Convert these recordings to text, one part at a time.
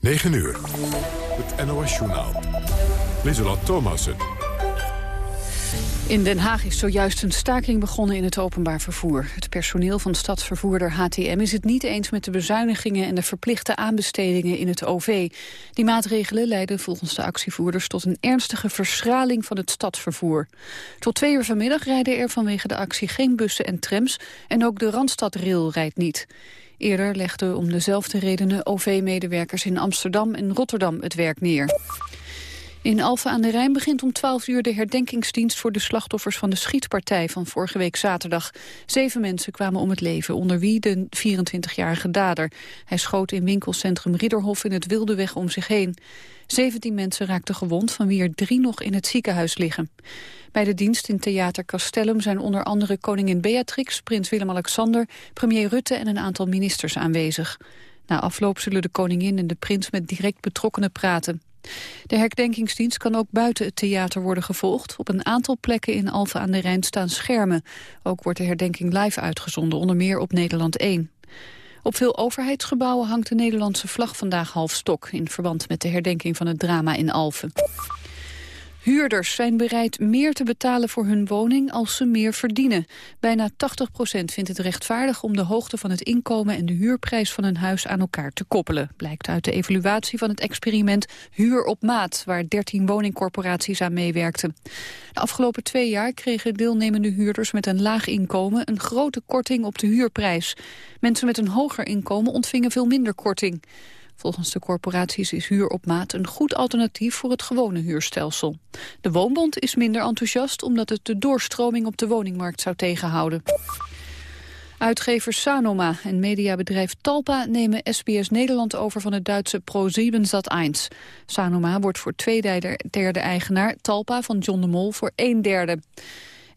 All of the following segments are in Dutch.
9 uur. Het NOS-journaal. Lieselot Thomassen. In Den Haag is zojuist een staking begonnen in het openbaar vervoer. Het personeel van stadsvervoerder HTM is het niet eens met de bezuinigingen en de verplichte aanbestedingen in het OV. Die maatregelen leiden volgens de actievoerders tot een ernstige verschraling van het stadsvervoer. Tot twee uur vanmiddag rijden er vanwege de actie geen bussen en trams en ook de Randstadrail rijdt niet. Eerder legden om dezelfde redenen OV-medewerkers in Amsterdam en Rotterdam het werk neer. In Alphen aan de Rijn begint om 12 uur de herdenkingsdienst voor de slachtoffers van de schietpartij van vorige week zaterdag. Zeven mensen kwamen om het leven, onder wie de 24-jarige dader. Hij schoot in winkelcentrum Ridderhof in het Wildeweg om zich heen. 17 mensen raakten gewond, van wie er drie nog in het ziekenhuis liggen. Bij de dienst in Theater Castellum zijn onder andere koningin Beatrix, prins Willem-Alexander, premier Rutte en een aantal ministers aanwezig. Na afloop zullen de koningin en de prins met direct betrokkenen praten. De herdenkingsdienst kan ook buiten het theater worden gevolgd. Op een aantal plekken in Alphen aan de Rijn staan schermen. Ook wordt de herdenking live uitgezonden, onder meer op Nederland 1. Op veel overheidsgebouwen hangt de Nederlandse vlag vandaag half stok... in verband met de herdenking van het drama in Alphen. Huurders zijn bereid meer te betalen voor hun woning als ze meer verdienen. Bijna 80% vindt het rechtvaardig om de hoogte van het inkomen en de huurprijs van een huis aan elkaar te koppelen. Blijkt uit de evaluatie van het experiment Huur op Maat, waar 13 woningcorporaties aan meewerkten. De afgelopen twee jaar kregen deelnemende huurders met een laag inkomen een grote korting op de huurprijs. Mensen met een hoger inkomen ontvingen veel minder korting. Volgens de corporaties is huur op maat een goed alternatief voor het gewone huurstelsel. De Woonbond is minder enthousiast omdat het de doorstroming op de woningmarkt zou tegenhouden. Uitgevers Sanoma en mediabedrijf Talpa nemen SBS Nederland over van het Duitse ProSiebenSat.1. Sanoma wordt voor twee derde eigenaar, Talpa van John de Mol voor een derde.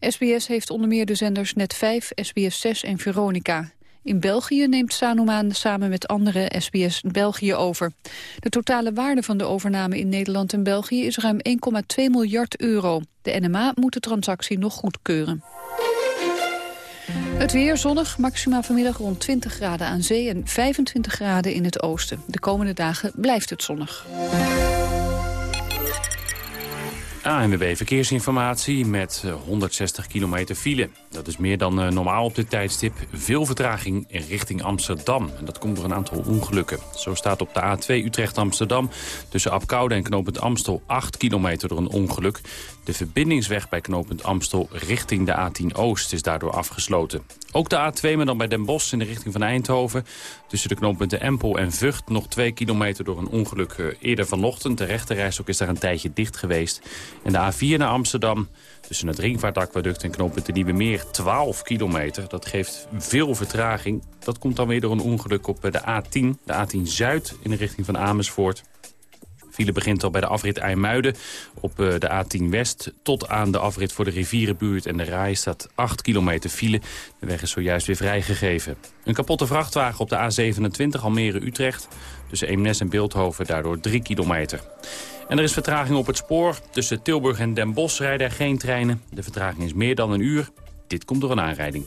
SBS heeft onder meer de zenders Net5, SBS 6 en Veronica. In België neemt Sanoma samen met andere SBS België over. De totale waarde van de overname in Nederland en België is ruim 1,2 miljard euro. De NMA moet de transactie nog goedkeuren. Het weer zonnig, maxima vanmiddag rond 20 graden aan zee en 25 graden in het oosten. De komende dagen blijft het zonnig. ANWB Verkeersinformatie met 160 eh, kilometer file. Dat is meer dan eh, normaal op dit tijdstip. Veel vertraging in richting Amsterdam. En dat komt door een aantal ongelukken. Zo staat op de A2 Utrecht-Amsterdam tussen Apkoude en knooppunt Amstel 8 kilometer door een ongeluk. De verbindingsweg bij knooppunt Amstel richting de A10 Oost is daardoor afgesloten. Ook de A2, maar dan bij Den Bosch in de richting van Eindhoven. Tussen de knooppunten Empel en Vught nog 2 kilometer door een ongeluk eh, eerder vanochtend. De rechterreisook is daar een tijdje dicht geweest. En de A4 naar Amsterdam tussen het Ringvaartaquaduct en knooppunt de Nieuwe Meer 12 kilometer. Dat geeft veel vertraging. Dat komt dan weer door een ongeluk op de A10, de A10 Zuid in de richting van Amersfoort. File begint al bij de afrit IJmuiden op eh, de A10 West... tot aan de afrit voor de rivierenbuurt en de Rai staat 8 kilometer file. De weg is zojuist weer vrijgegeven. Een kapotte vrachtwagen op de A27 Almere-Utrecht... tussen Eemnes en Beeldhoven, daardoor 3 kilometer. En er is vertraging op het spoor. Tussen Tilburg en Den Bosch rijden er geen treinen. De vertraging is meer dan een uur. Dit komt door een aanrijding.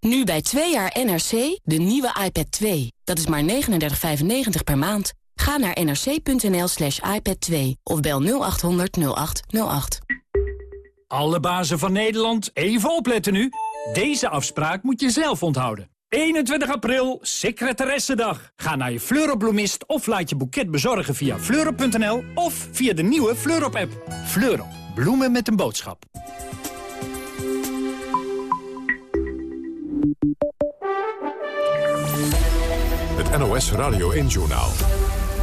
Nu bij 2 jaar NRC, de nieuwe iPad 2. Dat is maar 39,95 per maand. Ga naar nrc.nl slash iPad 2 of bel 0800 0808. Alle bazen van Nederland, even opletten nu. Deze afspraak moet je zelf onthouden. 21 april, secretaressendag. Ga naar je Fleurop of laat je boeket bezorgen via fleurop.nl of via de nieuwe Fleurop-app. Fleurop, bloemen met een boodschap. Het NOS Radio 1-journaal.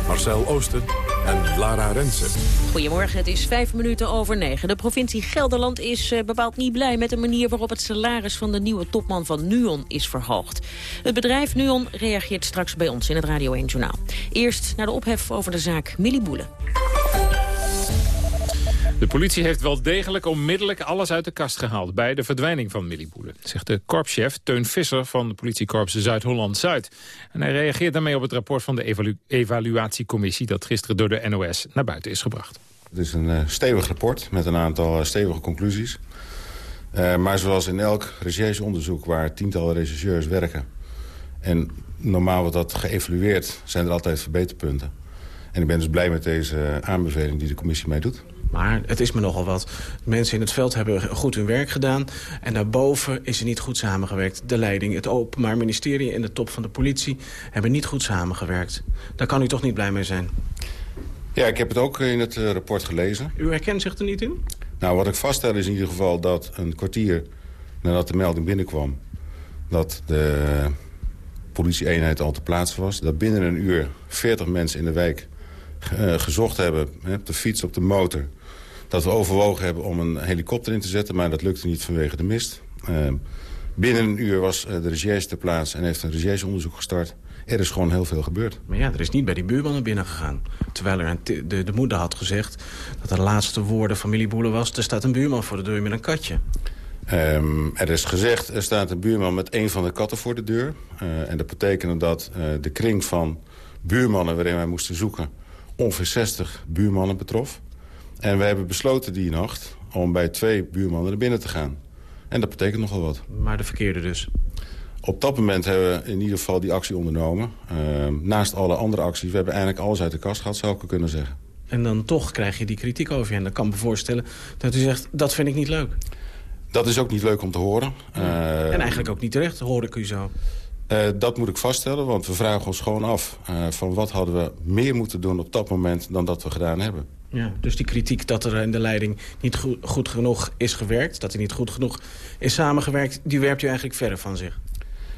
Marcel Oosten en Lara Rensen. Goedemorgen, het is vijf minuten over negen. De provincie Gelderland is uh, bepaald niet blij met de manier waarop het salaris van de nieuwe topman van NUON is verhoogd. Het bedrijf NUON reageert straks bij ons in het Radio 1 Journaal. Eerst naar de ophef over de zaak Millie Boelen. De politie heeft wel degelijk onmiddellijk alles uit de kast gehaald... bij de verdwijning van Millie Boelen, zegt de korpschef Teun Visser... van de politiekorps Zuid-Holland-Zuid. En hij reageert daarmee op het rapport van de evaluatiecommissie... dat gisteren door de NOS naar buiten is gebracht. Het is een uh, stevig rapport met een aantal uh, stevige conclusies. Uh, maar zoals in elk rechercheonderzoek waar tientallen rechercheurs werken... en normaal wordt dat geëvalueerd, zijn er altijd verbeterpunten. En ik ben dus blij met deze aanbeveling die de commissie mij doet. Maar het is me nogal wat. Mensen in het veld hebben goed hun werk gedaan. En daarboven is er niet goed samengewerkt. De leiding, het Openbaar Ministerie en de top van de politie... hebben niet goed samengewerkt. Daar kan u toch niet blij mee zijn? Ja, ik heb het ook in het uh, rapport gelezen. U herkent zich er niet in? Nou, wat ik vaststel is in ieder geval dat een kwartier nadat de melding binnenkwam... dat de politie-eenheid al te plaatsen was. Dat binnen een uur 40 mensen in de wijk uh, gezocht hebben... Hè, op de fiets, op de motor dat we overwogen hebben om een helikopter in te zetten... maar dat lukte niet vanwege de mist. Uh, binnen een uur was uh, de recherche ter plaatse en heeft een rechercheonderzoek gestart. Er is gewoon heel veel gebeurd. Maar ja, er is niet bij die buurman naar binnen gegaan. Terwijl er de, de, moeder had gezegd dat de laatste woorden familieboelen was... er staat een buurman voor de deur met een katje. Um, er is gezegd, er staat een buurman met een van de katten voor de deur. Uh, en dat betekende dat uh, de kring van buurmannen waarin wij moesten zoeken... ongeveer 60 buurmannen betrof. En wij hebben besloten die nacht om bij twee buurmannen naar binnen te gaan. En dat betekent nogal wat. Maar de verkeerde dus? Op dat moment hebben we in ieder geval die actie ondernomen. Uh, naast alle andere acties, we hebben eigenlijk alles uit de kast gehad, zou ik kunnen zeggen. En dan toch krijg je die kritiek over je. En dan kan ik me voorstellen dat u zegt, dat vind ik niet leuk. Dat is ook niet leuk om te horen. Uh, en eigenlijk ook niet terecht, hoor ik u zo. Uh, dat moet ik vaststellen, want we vragen ons gewoon af... Uh, van wat hadden we meer moeten doen op dat moment dan dat we gedaan hebben. Ja, dus die kritiek dat er in de leiding niet goed, goed genoeg is gewerkt... dat er niet goed genoeg is samengewerkt... die werpt u eigenlijk verder van zich?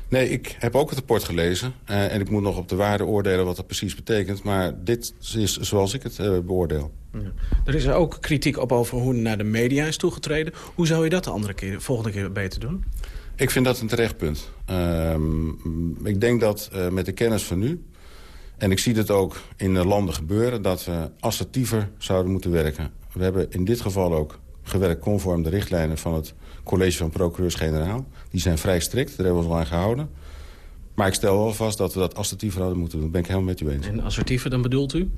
Nee, ik heb ook het rapport gelezen. Uh, en ik moet nog op de waarde oordelen wat dat precies betekent. Maar dit is zoals ik het uh, beoordeel. Ja. Er is ook kritiek op over hoe naar de media is toegetreden. Hoe zou je dat de andere keer, volgende keer beter doen? Ik vind dat een terecht punt. Uh, ik denk dat uh, met de kennis van nu... en ik zie het ook in de landen gebeuren... dat we assertiever zouden moeten werken. We hebben in dit geval ook gewerkt conform de richtlijnen... van het college van procureurs-generaal. Die zijn vrij strikt, daar hebben we ons al aan gehouden. Maar ik stel wel vast dat we dat assertiever hadden moeten doen. Dat ben ik helemaal met u eens. En assertiever, dan bedoelt u?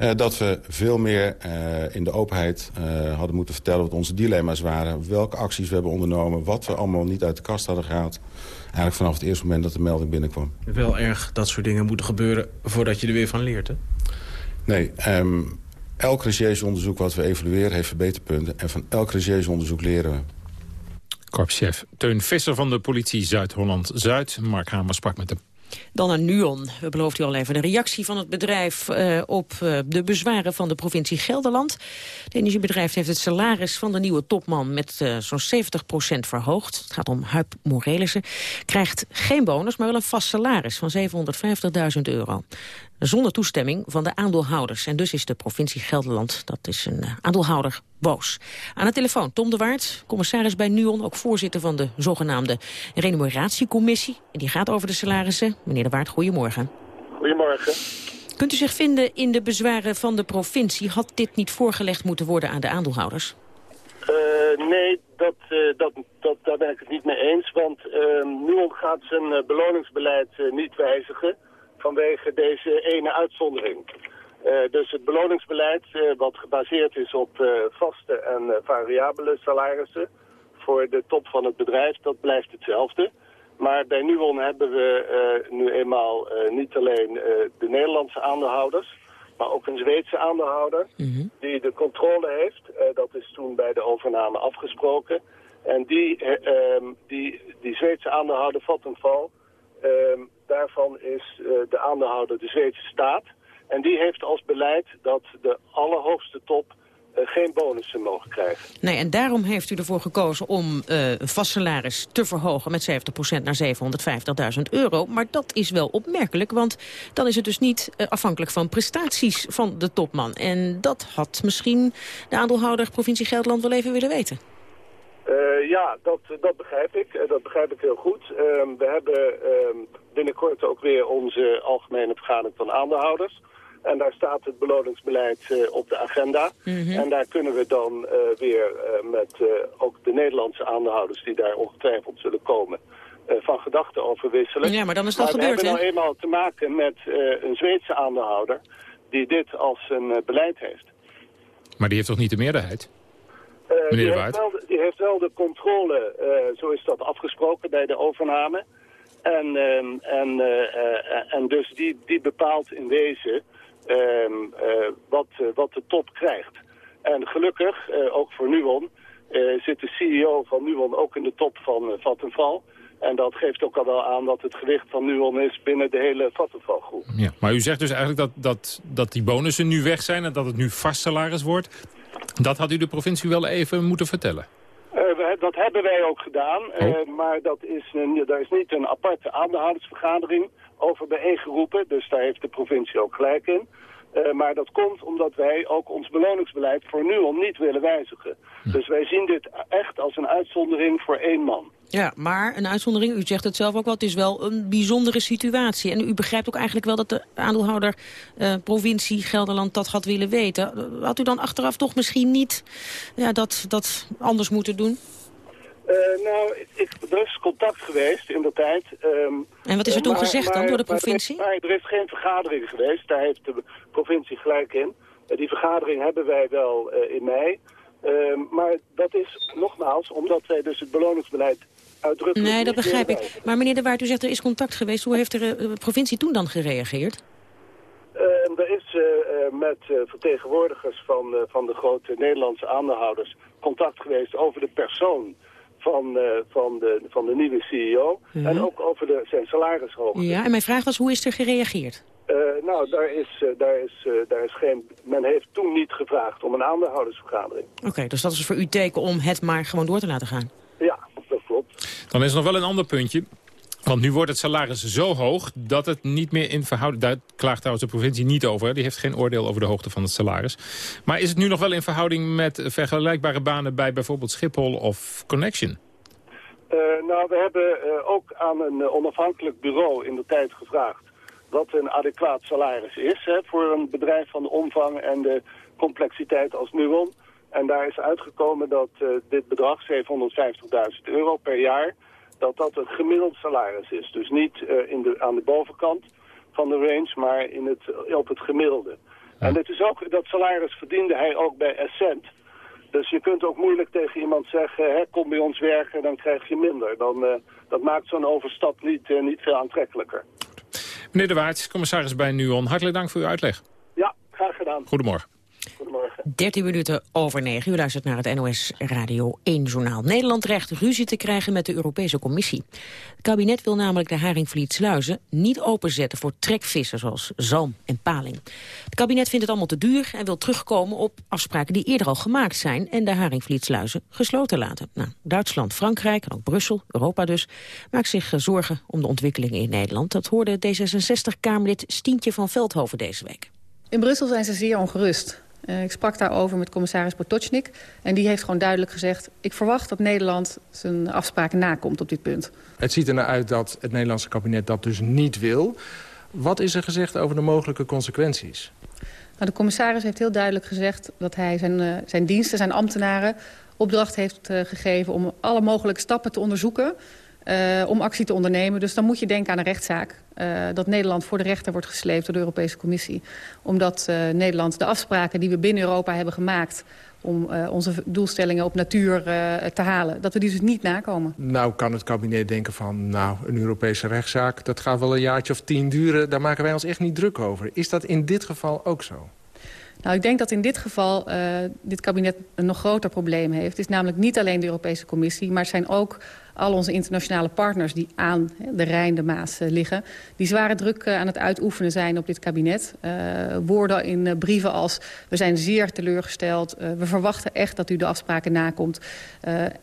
Uh, dat we veel meer uh, in de openheid uh, hadden moeten vertellen wat onze dilemma's waren. Welke acties we hebben ondernomen. Wat we allemaal niet uit de kast hadden gehaald. Eigenlijk vanaf het eerste moment dat de melding binnenkwam. Wel erg dat soort dingen moeten gebeuren voordat je er weer van leert, hè? Nee, um, elk rechercheonderzoek wat we evalueren heeft verbeterpunten. En van elk rechercheonderzoek leren we. Korpschef Teun Visser van de politie Zuid-Holland-Zuid. Mark Hamer sprak met hem. Dan naar NUON. We beloofden u al even de reactie van het bedrijf uh, op uh, de bezwaren van de provincie Gelderland. Het energiebedrijf heeft het salaris van de nieuwe topman met uh, zo'n 70% verhoogd. Het gaat om Huip Morelissen. Krijgt geen bonus, maar wel een vast salaris van 750.000 euro zonder toestemming van de aandeelhouders. En dus is de provincie Gelderland, dat is een uh, aandeelhouder, boos. Aan de telefoon Tom de Waard, commissaris bij NUON... ook voorzitter van de zogenaamde remuneratiecommissie. En die gaat over de salarissen. Meneer de Waard, goedemorgen. Goedemorgen. Kunt u zich vinden in de bezwaren van de provincie? Had dit niet voorgelegd moeten worden aan de aandeelhouders? Uh, nee, dat, uh, dat, dat, daar ben ik het niet mee eens. Want NUON gaat zijn beloningsbeleid niet wijzigen vanwege deze ene uitzondering. Uh, dus het beloningsbeleid, uh, wat gebaseerd is op uh, vaste en variabele salarissen voor de top van het bedrijf, dat blijft hetzelfde. Maar bij Nuon hebben we nu eenmaal niet alleen de Nederlandse aandeelhouders, maar ook een Zweedse aandeelhouder mm -hmm. die de controle heeft. dat is toen bij de overname afgesproken. En die, ehm, die, die Zweedse aandeelhouder Vattenfall ehm, daarvan is uh, de aandeelhouder de Zweedse staat. En die heeft als beleid dat de allerhoogste top geen bonussen mogen krijgen. Nee, en daarom heeft u ervoor gekozen om uh, een vast salaris te verhogen met 70% naar 750.000 euro. Maar dat is wel opmerkelijk, want dan is het dus niet afhankelijk van prestaties van de topman. En dat had misschien de aandeelhouder provincie Gelderland wel even willen weten. Uh, ja, dat, dat begrijp ik. dat begrijp ik heel goed. Ehm, we hebben ehm, binnenkort ook weer onze algemene vergadering van aandeelhouders. En daar staat het beloningsbeleid uh, op de agenda. Mhm. En daar kunnen we dan uh, weer uh, met ook de Nederlandse aandeelhouders die daar ongetwijfeld zullen komen, van gedachten over wisselen. Ja, maar dan is dat maar gebeurd, we hebben nou eenmaal te maken met een Zweedse aandeelhouder die dit als een beleid heeft. Maar die heeft toch niet de meerderheid? Meneer die, heeft wel, die heeft wel de controle, zo is dat afgesproken bij de overname. En, ehm, en, en dus die, die bepaalt in wezen Ehm, eh, wat, eh, wat de top krijgt. En gelukkig, eh, ook voor Nuon, zit de CEO van Nuon ook in de top van Vattenfall. En dat geeft ook al wel aan dat het gewicht van Nuon is binnen de hele Vattenfall-groep. Ja, maar u zegt dus eigenlijk dat, dat, dat die bonussen nu weg zijn en dat het nu vast salaris wordt. Dat had u de provincie wel even moeten vertellen. Uh, dat hebben wij ook gedaan, uh, maar dat is, uh, daar is niet een aparte aandeelhoudersvergadering over bijeengeroepen. Dus daar heeft de provincie ook gelijk in. Uh, maar dat komt omdat wij ook ons beloningsbeleid voor Nuon niet willen wijzigen. Hm. Dus wij zien dit echt als een uitzondering voor één man. Ja, maar een uitzondering, u zegt het zelf ook wel, het is wel een bijzondere situatie. En u begrijpt ook eigenlijk wel dat de aandeelhouder uh, provincie Gelderland dat had willen weten. Had u dan achteraf toch misschien niet ja, dat, dat anders moeten doen? Uh, nou, ik, er is contact geweest in de tijd. Um, en wat is er toen gezegd dan door de provincie? Maar, er is geen vergadering geweest, daar heeft de provincie gelijk in. Uh, die vergadering hebben wij wel uh, in mei. Ehm, maar dat is nogmaals omdat wij dus het beloningsbeleid uitdrukkelijk... Nee, dat begrijp ik. Maar meneer De Waard, u zegt er is contact geweest. Hoe heeft de provincie toen dan gereageerd? Ehm, er is met vertegenwoordigers van, van de grote Nederlandse aandeelhouders contact geweest over de persoon van, uh, van, de, van de nieuwe CEO. En ook over de, zijn salarishoogte. Ja, en mijn vraag was, hoe is er gereageerd? Uh, nou, daar is, uh, daar, is, daar is geen... Men heeft toen niet gevraagd om een aandeelhoudersvergadering. Oké, dus dat is voor u teken om het maar gewoon door te laten gaan? Ja, dat klopt. Dan is er nog wel een ander puntje. Want nu wordt het salaris zo hoog dat het niet meer in verhouding... Daar klaagt trouwens de provincie niet over. Die heeft geen oordeel over de hoogte van het salaris. Maar is het nu nog wel in verhouding met vergelijkbare banen... bij bijvoorbeeld Schiphol of Connection? Uh, nou, we hebben uh, ook aan een uh, onafhankelijk bureau in de tijd gevraagd... wat een adequaat salaris is hè, voor een bedrijf van de omvang en de complexiteit als Nuon. En daar is uitgekomen dat dit bedrag, 750.000 euro per jaar dat dat het gemiddeld salaris is. Dus niet uh, in de, aan de bovenkant van de range, maar in het, op het gemiddelde. En dit is ook, dat salaris verdiende hij ook bij Ascent. Dus je kunt ook moeilijk tegen iemand zeggen, hè, kom bij ons werken, dan krijg je minder. Dan, uh, dat maakt zo'n overstap niet, uh, niet veel aantrekkelijker. Meneer De Waard, commissaris bij NUON, hartelijk dank voor uw uitleg. Ja, graag gedaan. Goedemorgen. Goedemorgen. 13 minuten over 9. U luistert naar het NOS Radio 1-journaal. Nederland dreigt ruzie te krijgen met de Europese Commissie. Het kabinet wil namelijk de Haringvlietsluizen niet openzetten voor trekvissen zoals zalm en paling. Het kabinet vindt het allemaal te duur en wil terugkomen op afspraken die eerder al gemaakt zijn en de Haringvlietsluizen gesloten laten. Nou, Duitsland, Frankrijk en ook Brussel, Europa dus, maakt zich zorgen om de ontwikkelingen in Nederland. Dat hoorde D66-Kamerlid Stientje van Veldhoven deze week. In Brussel zijn ze zeer ongerust. Uh, ik sprak daarover met commissaris Potocnik. En die heeft gewoon duidelijk gezegd... ik verwacht dat Nederland zijn afspraken nakomt op dit punt. Het ziet er naar uit dat het Nederlandse kabinet dat dus niet wil. Wat is er gezegd over de mogelijke consequenties? Nou, de commissaris heeft heel duidelijk gezegd... dat hij zijn, uh, zijn diensten, zijn ambtenaren opdracht heeft uh, gegeven... om alle mogelijke stappen te onderzoeken... Uh, om actie te ondernemen. Dus dan moet je denken aan een rechtszaak. Uh, dat Nederland voor de rechter wordt gesleept door de Europese Commissie. Omdat uh, Nederland de afspraken die we binnen Europa hebben gemaakt om uh, onze doelstellingen op natuur uh, te halen. Dat we die dus niet nakomen. Nou kan het kabinet denken van, nou, een Europese rechtszaak... dat gaat wel een jaartje of tien duren, daar maken wij ons echt niet druk over. Is dat in dit geval ook zo? Nou, ik denk dat in dit geval uh, dit kabinet een nog groter probleem heeft. Het is namelijk niet alleen de Europese Commissie... maar het zijn ook al onze internationale partners die aan de Rijn, de Maas liggen... die zware druk aan het uitoefenen zijn op dit kabinet. woorden in brieven als we zijn zeer teleurgesteld... we verwachten echt dat u de afspraken nakomt.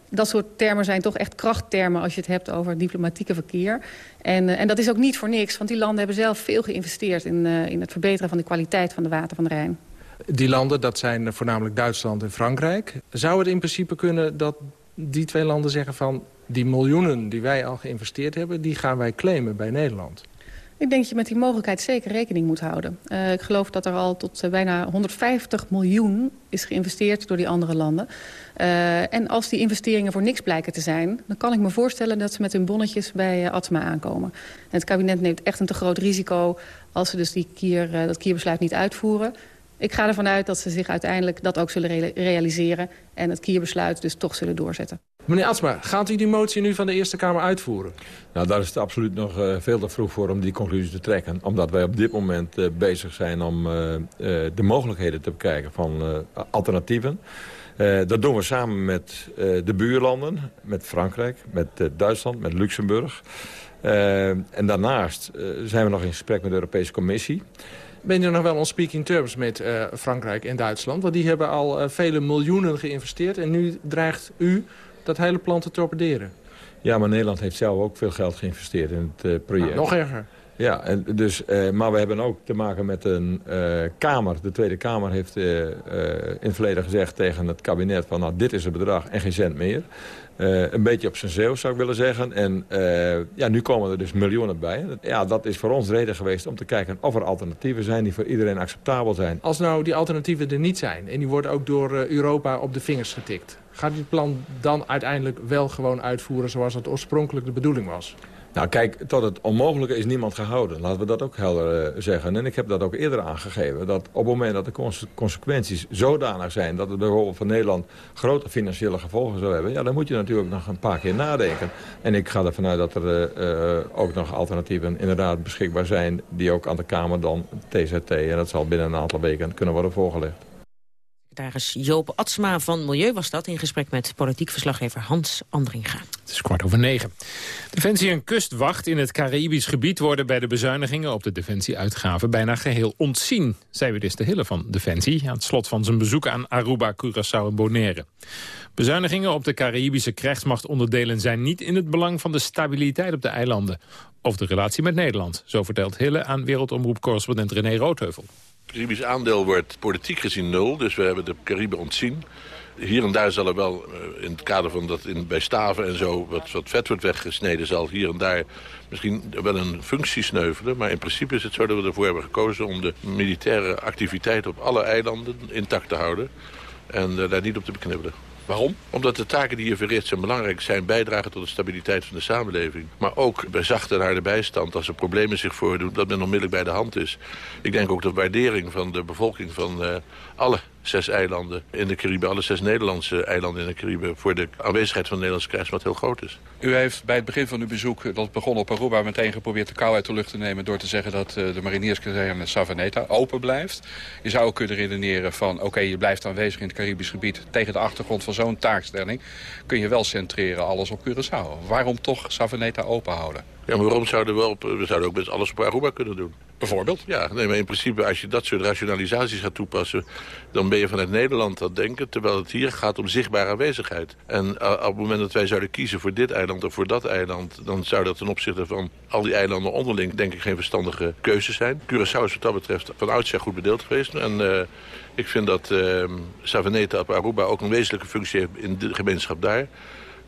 dat soort termen zijn toch echt krachttermen als je het hebt over diplomatieke verkeer. En, en dat is ook niet voor niks, want die landen hebben zelf veel geïnvesteerd... in, in het verbeteren van de kwaliteit van de water van de Rijn. Die landen, dat zijn voornamelijk Duitsland en Frankrijk. Zou het in principe kunnen dat die twee landen zeggen van... die miljoenen die wij al geïnvesteerd hebben, die gaan wij claimen bij Nederland? Ik denk dat je met die mogelijkheid zeker rekening moet houden. Uh, ik geloof dat er al tot uh, bijna 150 miljoen is geïnvesteerd door die andere landen. Uh, en als die investeringen voor niks blijken te zijn... dan kan ik me voorstellen dat ze met hun bonnetjes bij Atma aankomen. En het kabinet neemt echt een te groot risico... als ze dus die kier, dat kierbesluit niet uitvoeren. Ik ga ervan uit dat ze zich uiteindelijk dat ook zullen realiseren... en het kierbesluit dus toch zullen doorzetten. Meneer Atsma, gaat u die motie nu van de Eerste Kamer uitvoeren? Nou, daar is het absoluut nog uh, veel te vroeg voor om die conclusie te trekken. Omdat wij op dit moment uh, bezig zijn om uh, de mogelijkheden te bekijken van alternatieven. dat doen we samen met de buurlanden, met Frankrijk, met Duitsland, met Luxemburg. en daarnaast zijn we nog in gesprek met de Europese Commissie ben je nog wel on speaking terms met uh, Frankrijk en Duitsland? Want die hebben al uh, vele miljoenen geïnvesteerd. En nu dreigt u dat hele plan te torpederen. Ja, maar Nederland heeft zelf ook veel geld geïnvesteerd in het uh, project. Nou, nog erger. Ja, en dus, maar we hebben ook te maken met een Kamer. De Tweede Kamer heeft in het verleden gezegd tegen het kabinet... van nou, dit is het bedrag en geen cent meer. Uh, een beetje op zijn zeeuw zou ik willen zeggen. En uh, ja, nu komen er dus miljoenen bij. Ja, dat is voor ons reden geweest om te kijken of er alternatieven zijn... die voor iedereen acceptabel zijn. Als nou die alternatieven er niet zijn... en die worden ook door uh, Europa op de vingers getikt... gaat dit plan dan uiteindelijk wel gewoon uitvoeren zoals het oorspronkelijk de bedoeling was? Nou kijk, tot het onmogelijke is niemand gehouden. Laten we dat ook helder uh, zeggen. En ik heb dat ook eerder aangegeven. Dat op het moment dat de consequenties zodanig zijn... dat het bijvoorbeeld voor Nederland grote financiële gevolgen zou hebben... ja, dan moet je natuurlijk nog een paar keer nadenken. En ik ga ervan uit dat er uh, ook nog alternatieven inderdaad beschikbaar zijn... die ook aan de Kamer dan TZT... en dat zal binnen een aantal weken kunnen worden voorgelegd. Secretaris Joop Atsma van Milieu was dat... in gesprek met politiek verslaggever Hans Andringa. Het is kwart over negen. Defensie en kustwacht in het Caribisch gebied... worden bij de bezuinigingen op de defensieuitgaven bijna geheel ontzien... zei weer de Hille van Defensie... aan het slot van zijn bezoek aan Aruba, Curaçao en Bonaire. Bezuinigingen op de Caribische krijgsmachtonderdelen... zijn niet in het belang van de stabiliteit op de eilanden... of de relatie met Nederland, zo vertelt Hille aan Wereldomroep-correspondent René Roodheuvel. Caribisch aandeel wordt politiek gezien nul, dus we hebben de Cariben ontzien. Hier en daar zal er wel, eh, in het kader van dat in, bij staven en zo... Wat, wat vet wordt weggesneden, zal hier en daar misschien wel een functie sneuvelen. Maar in principe is het zo dat we ervoor hebben gekozen... om de militaire activiteit op alle eilanden intact te houden. En uh, daar niet op te beknibbelen. Waarom? Omdat de taken die je verricht zijn belangrijk zijn. Bijdragen tot de stabiliteit van de samenleving. Maar ook bij zachte en harde bijstand. Als er problemen zich voordoen, dat men onmiddellijk bij de hand is. Ik denk ook de waardering van de bevolking van uh, alle zes eilanden in de Cariben, alle zes Nederlandse eilanden in de Cariben, voor de aanwezigheid van de Nederlandse krijgsmacht heel groot is. U heeft bij het begin van uw bezoek, dat begon op Aruba, meteen geprobeerd de kou uit de lucht te nemen door te zeggen dat uh, de marinierskazerne Savaneta open blijft. Je zou ook kunnen redeneren van, oké, je blijft aanwezig in het Caribisch gebied tegen de achtergrond van zo'n taakstelling, kun je wel centreren alles op Curaçao. Waarom toch Savaneta open houden? Ja, maar waarom zouden we, op, we zouden ook best alles op Aruba kunnen doen? Bijvoorbeeld? Ja, nee, maar in principe als je dat soort rationalisaties gaat toepassen... dan ben je vanuit Nederland dat denken... terwijl het hier gaat om zichtbare aanwezigheid. En uh, op het moment dat wij zouden kiezen voor dit eiland of voor dat eiland... dan zou dat ten opzichte van al die eilanden onderling... denk ik geen verstandige keuze zijn. Curaçao is wat dat betreft van oudsher goed bedeeld geweest. En uh, ik vind dat uh, Savaneta op Aruba ook een wezenlijke functie heeft in de gemeenschap daar...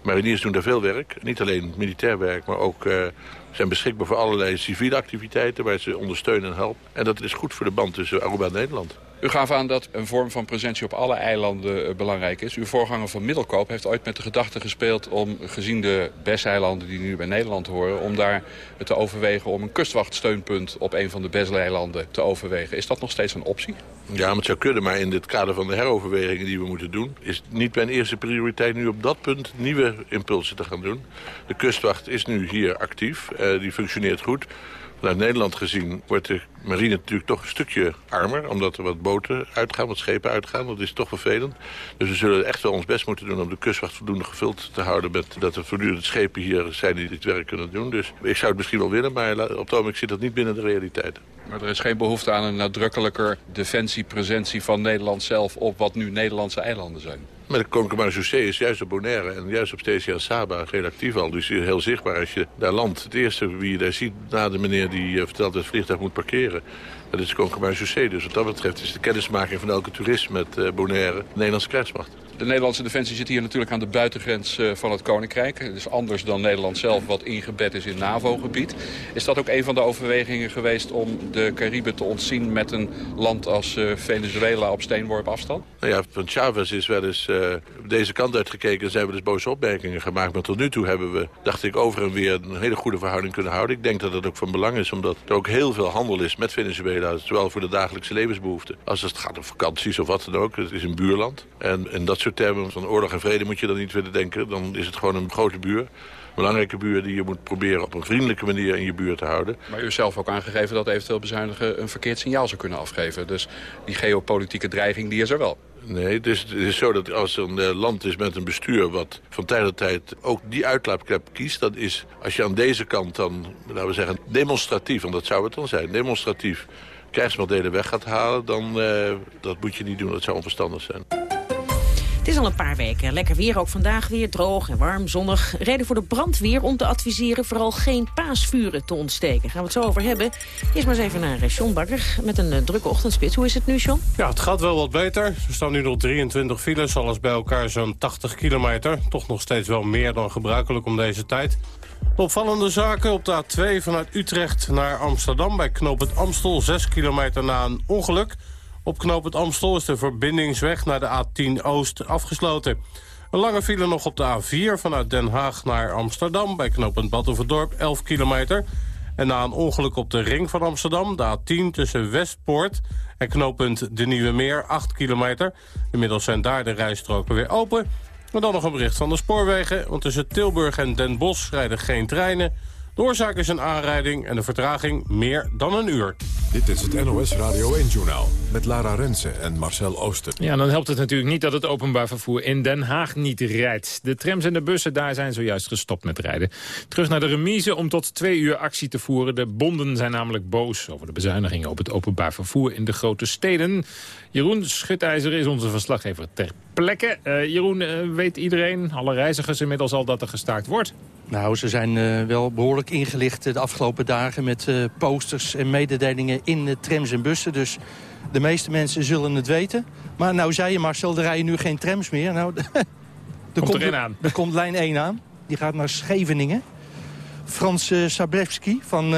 Mariniers doen daar veel werk. Niet alleen militair werk, maar ook uh, zijn beschikbaar voor allerlei civiele activiteiten... waar ze ondersteunen en helpen. En dat is goed voor de band tussen Aruba en Nederland. U gaf aan dat een vorm van presentie op alle eilanden uh, belangrijk is. Uw voorganger van Middelkoop heeft ooit met de gedachte gespeeld... om, gezien de BES-eilanden die nu bij Nederland horen... om daar te overwegen om een kustwachtsteunpunt op een van de BES-eilanden te overwegen. Is dat nog steeds een optie? Ja, maar het zou kunnen, maar in het kader van de heroverwegingen die we moeten doen... is niet mijn eerste prioriteit nu op dat punt nieuwe impulsen te gaan doen. De kustwacht is nu hier actief, uh, die functioneert goed... Vanuit Nederland gezien wordt de marine natuurlijk toch een stukje armer... omdat er wat boten uitgaan, wat schepen uitgaan. Dat is toch vervelend. Dus we zullen echt wel ons best moeten doen om de kustwacht voldoende gevuld te houden... met dat er voortdurend schepen hier zijn die dit werk kunnen doen. Dus ik zou het misschien wel willen, maar op het ogenblik zit dat niet binnen de realiteit. Maar er is geen behoefte aan een nadrukkelijker defensiepresentie van Nederland zelf... op wat nu Nederlandse eilanden zijn. Maar de Zee is juist op Bonaire en juist op Stesia en Saba relatief al. Dus heel zichtbaar als je daar landt. Het eerste wie je daar ziet na de meneer die uh, vertelt dat het vliegtuig moet parkeren. Dat is Zee. Dus wat dat betreft is de kennismaking van elke toerist met uh, Bonaire de Nederlandse krijgsmacht. De Nederlandse defensie zit hier natuurlijk aan de buitengrens uh, van het Koninkrijk. Het is anders dan Nederland zelf wat ingebed is in NAVO-gebied. Is dat ook een van de overwegingen geweest om de Cariben te ontzien met een land als uh, Venezuela op steenworp afstand? Nou ja, van Chavez is wel eens uh, deze kant uitgekeken en zijn we dus boze opmerkingen gemaakt. Maar tot nu toe hebben we, dacht ik, over en weer een hele goede verhouding kunnen houden. Ik denk dat dat ook van belang is, omdat er ook heel veel handel is met Venezuela. Zowel voor de dagelijkse levensbehoeften als als het gaat om vakanties of wat dan ook. Het is een buurland. En, en dat soort termen van oorlog en vrede moet je dan niet willen denken. Dan is het gewoon een grote buur. Een belangrijke buur die je moet proberen op een vriendelijke manier in je buurt te houden. Maar u heeft zelf ook aangegeven dat eventueel bezuinigen een verkeerd signaal zou kunnen afgeven. Dus die geopolitieke dreiging die is er wel. Nee, dus het is zo dat als er een land is met een bestuur... wat van tijd tot tijd ook die uitlaatklep kiest... dat is als je aan deze kant dan, laten we zeggen, demonstratief... want dat zou het dan zijn, demonstratief krijgsmachtdelen weg gaat halen... dan uh, dat moet je niet doen, dat zou onverstandig zijn. Het is al een paar weken. Lekker weer ook vandaag weer. Droog en warm, zonnig. Reden voor de brandweer om te adviseren vooral geen paasvuren te ontsteken. Gaan we het zo over hebben. Eerst maar eens even naar John Bakker met een uh, drukke ochtendspits. Hoe is het nu, John? Ja, het gaat wel wat beter. Er staan nu nog 23 files, alles bij elkaar zo'n 80 kilometer. Toch nog steeds wel meer dan gebruikelijk om deze tijd. De opvallende zaken op de A2 vanuit Utrecht naar Amsterdam... bij knooppunt Amstel, 6 kilometer na een ongeluk... Op knooppunt Amstel is de verbindingsweg naar de A10 Oost afgesloten. Een lange file nog op de A4 vanuit Den Haag naar Amsterdam... bij knooppunt Battenverdorp, 11 kilometer. En na een ongeluk op de ring van Amsterdam, de A10 tussen Westpoort... en knooppunt De Nieuwe Meer, 8 kilometer. Inmiddels zijn daar de rijstroken weer open. Maar dan nog een bericht van de spoorwegen... want tussen Tilburg en Den Bosch rijden geen treinen... De oorzaak is een aanrijding en de vertraging meer dan een uur. Dit is het NOS Radio 1-journaal met Lara Rensen en Marcel Ooster. Ja, dan helpt het natuurlijk niet dat het openbaar vervoer in Den Haag niet rijdt. De trams en de bussen daar zijn zojuist gestopt met rijden. Terug naar de remise om tot twee uur actie te voeren. De bonden zijn namelijk boos over de bezuinigingen op het openbaar vervoer in de grote steden. Jeroen Schutijzer is onze verslaggever ter plekke. Uh, Jeroen, uh, weet iedereen, alle reizigers inmiddels al dat er gestaakt wordt? Nou, ze zijn uh, wel behoorlijk ingelicht de afgelopen dagen... met posters en mededelingen in trams en bussen. Dus de meeste mensen zullen het weten. Maar nou zei je Marcel, er rijden nu geen trams meer. Nou, er komt, komt er aan. Er komt lijn 1 aan. Die gaat naar Scheveningen. Frans Sablewski van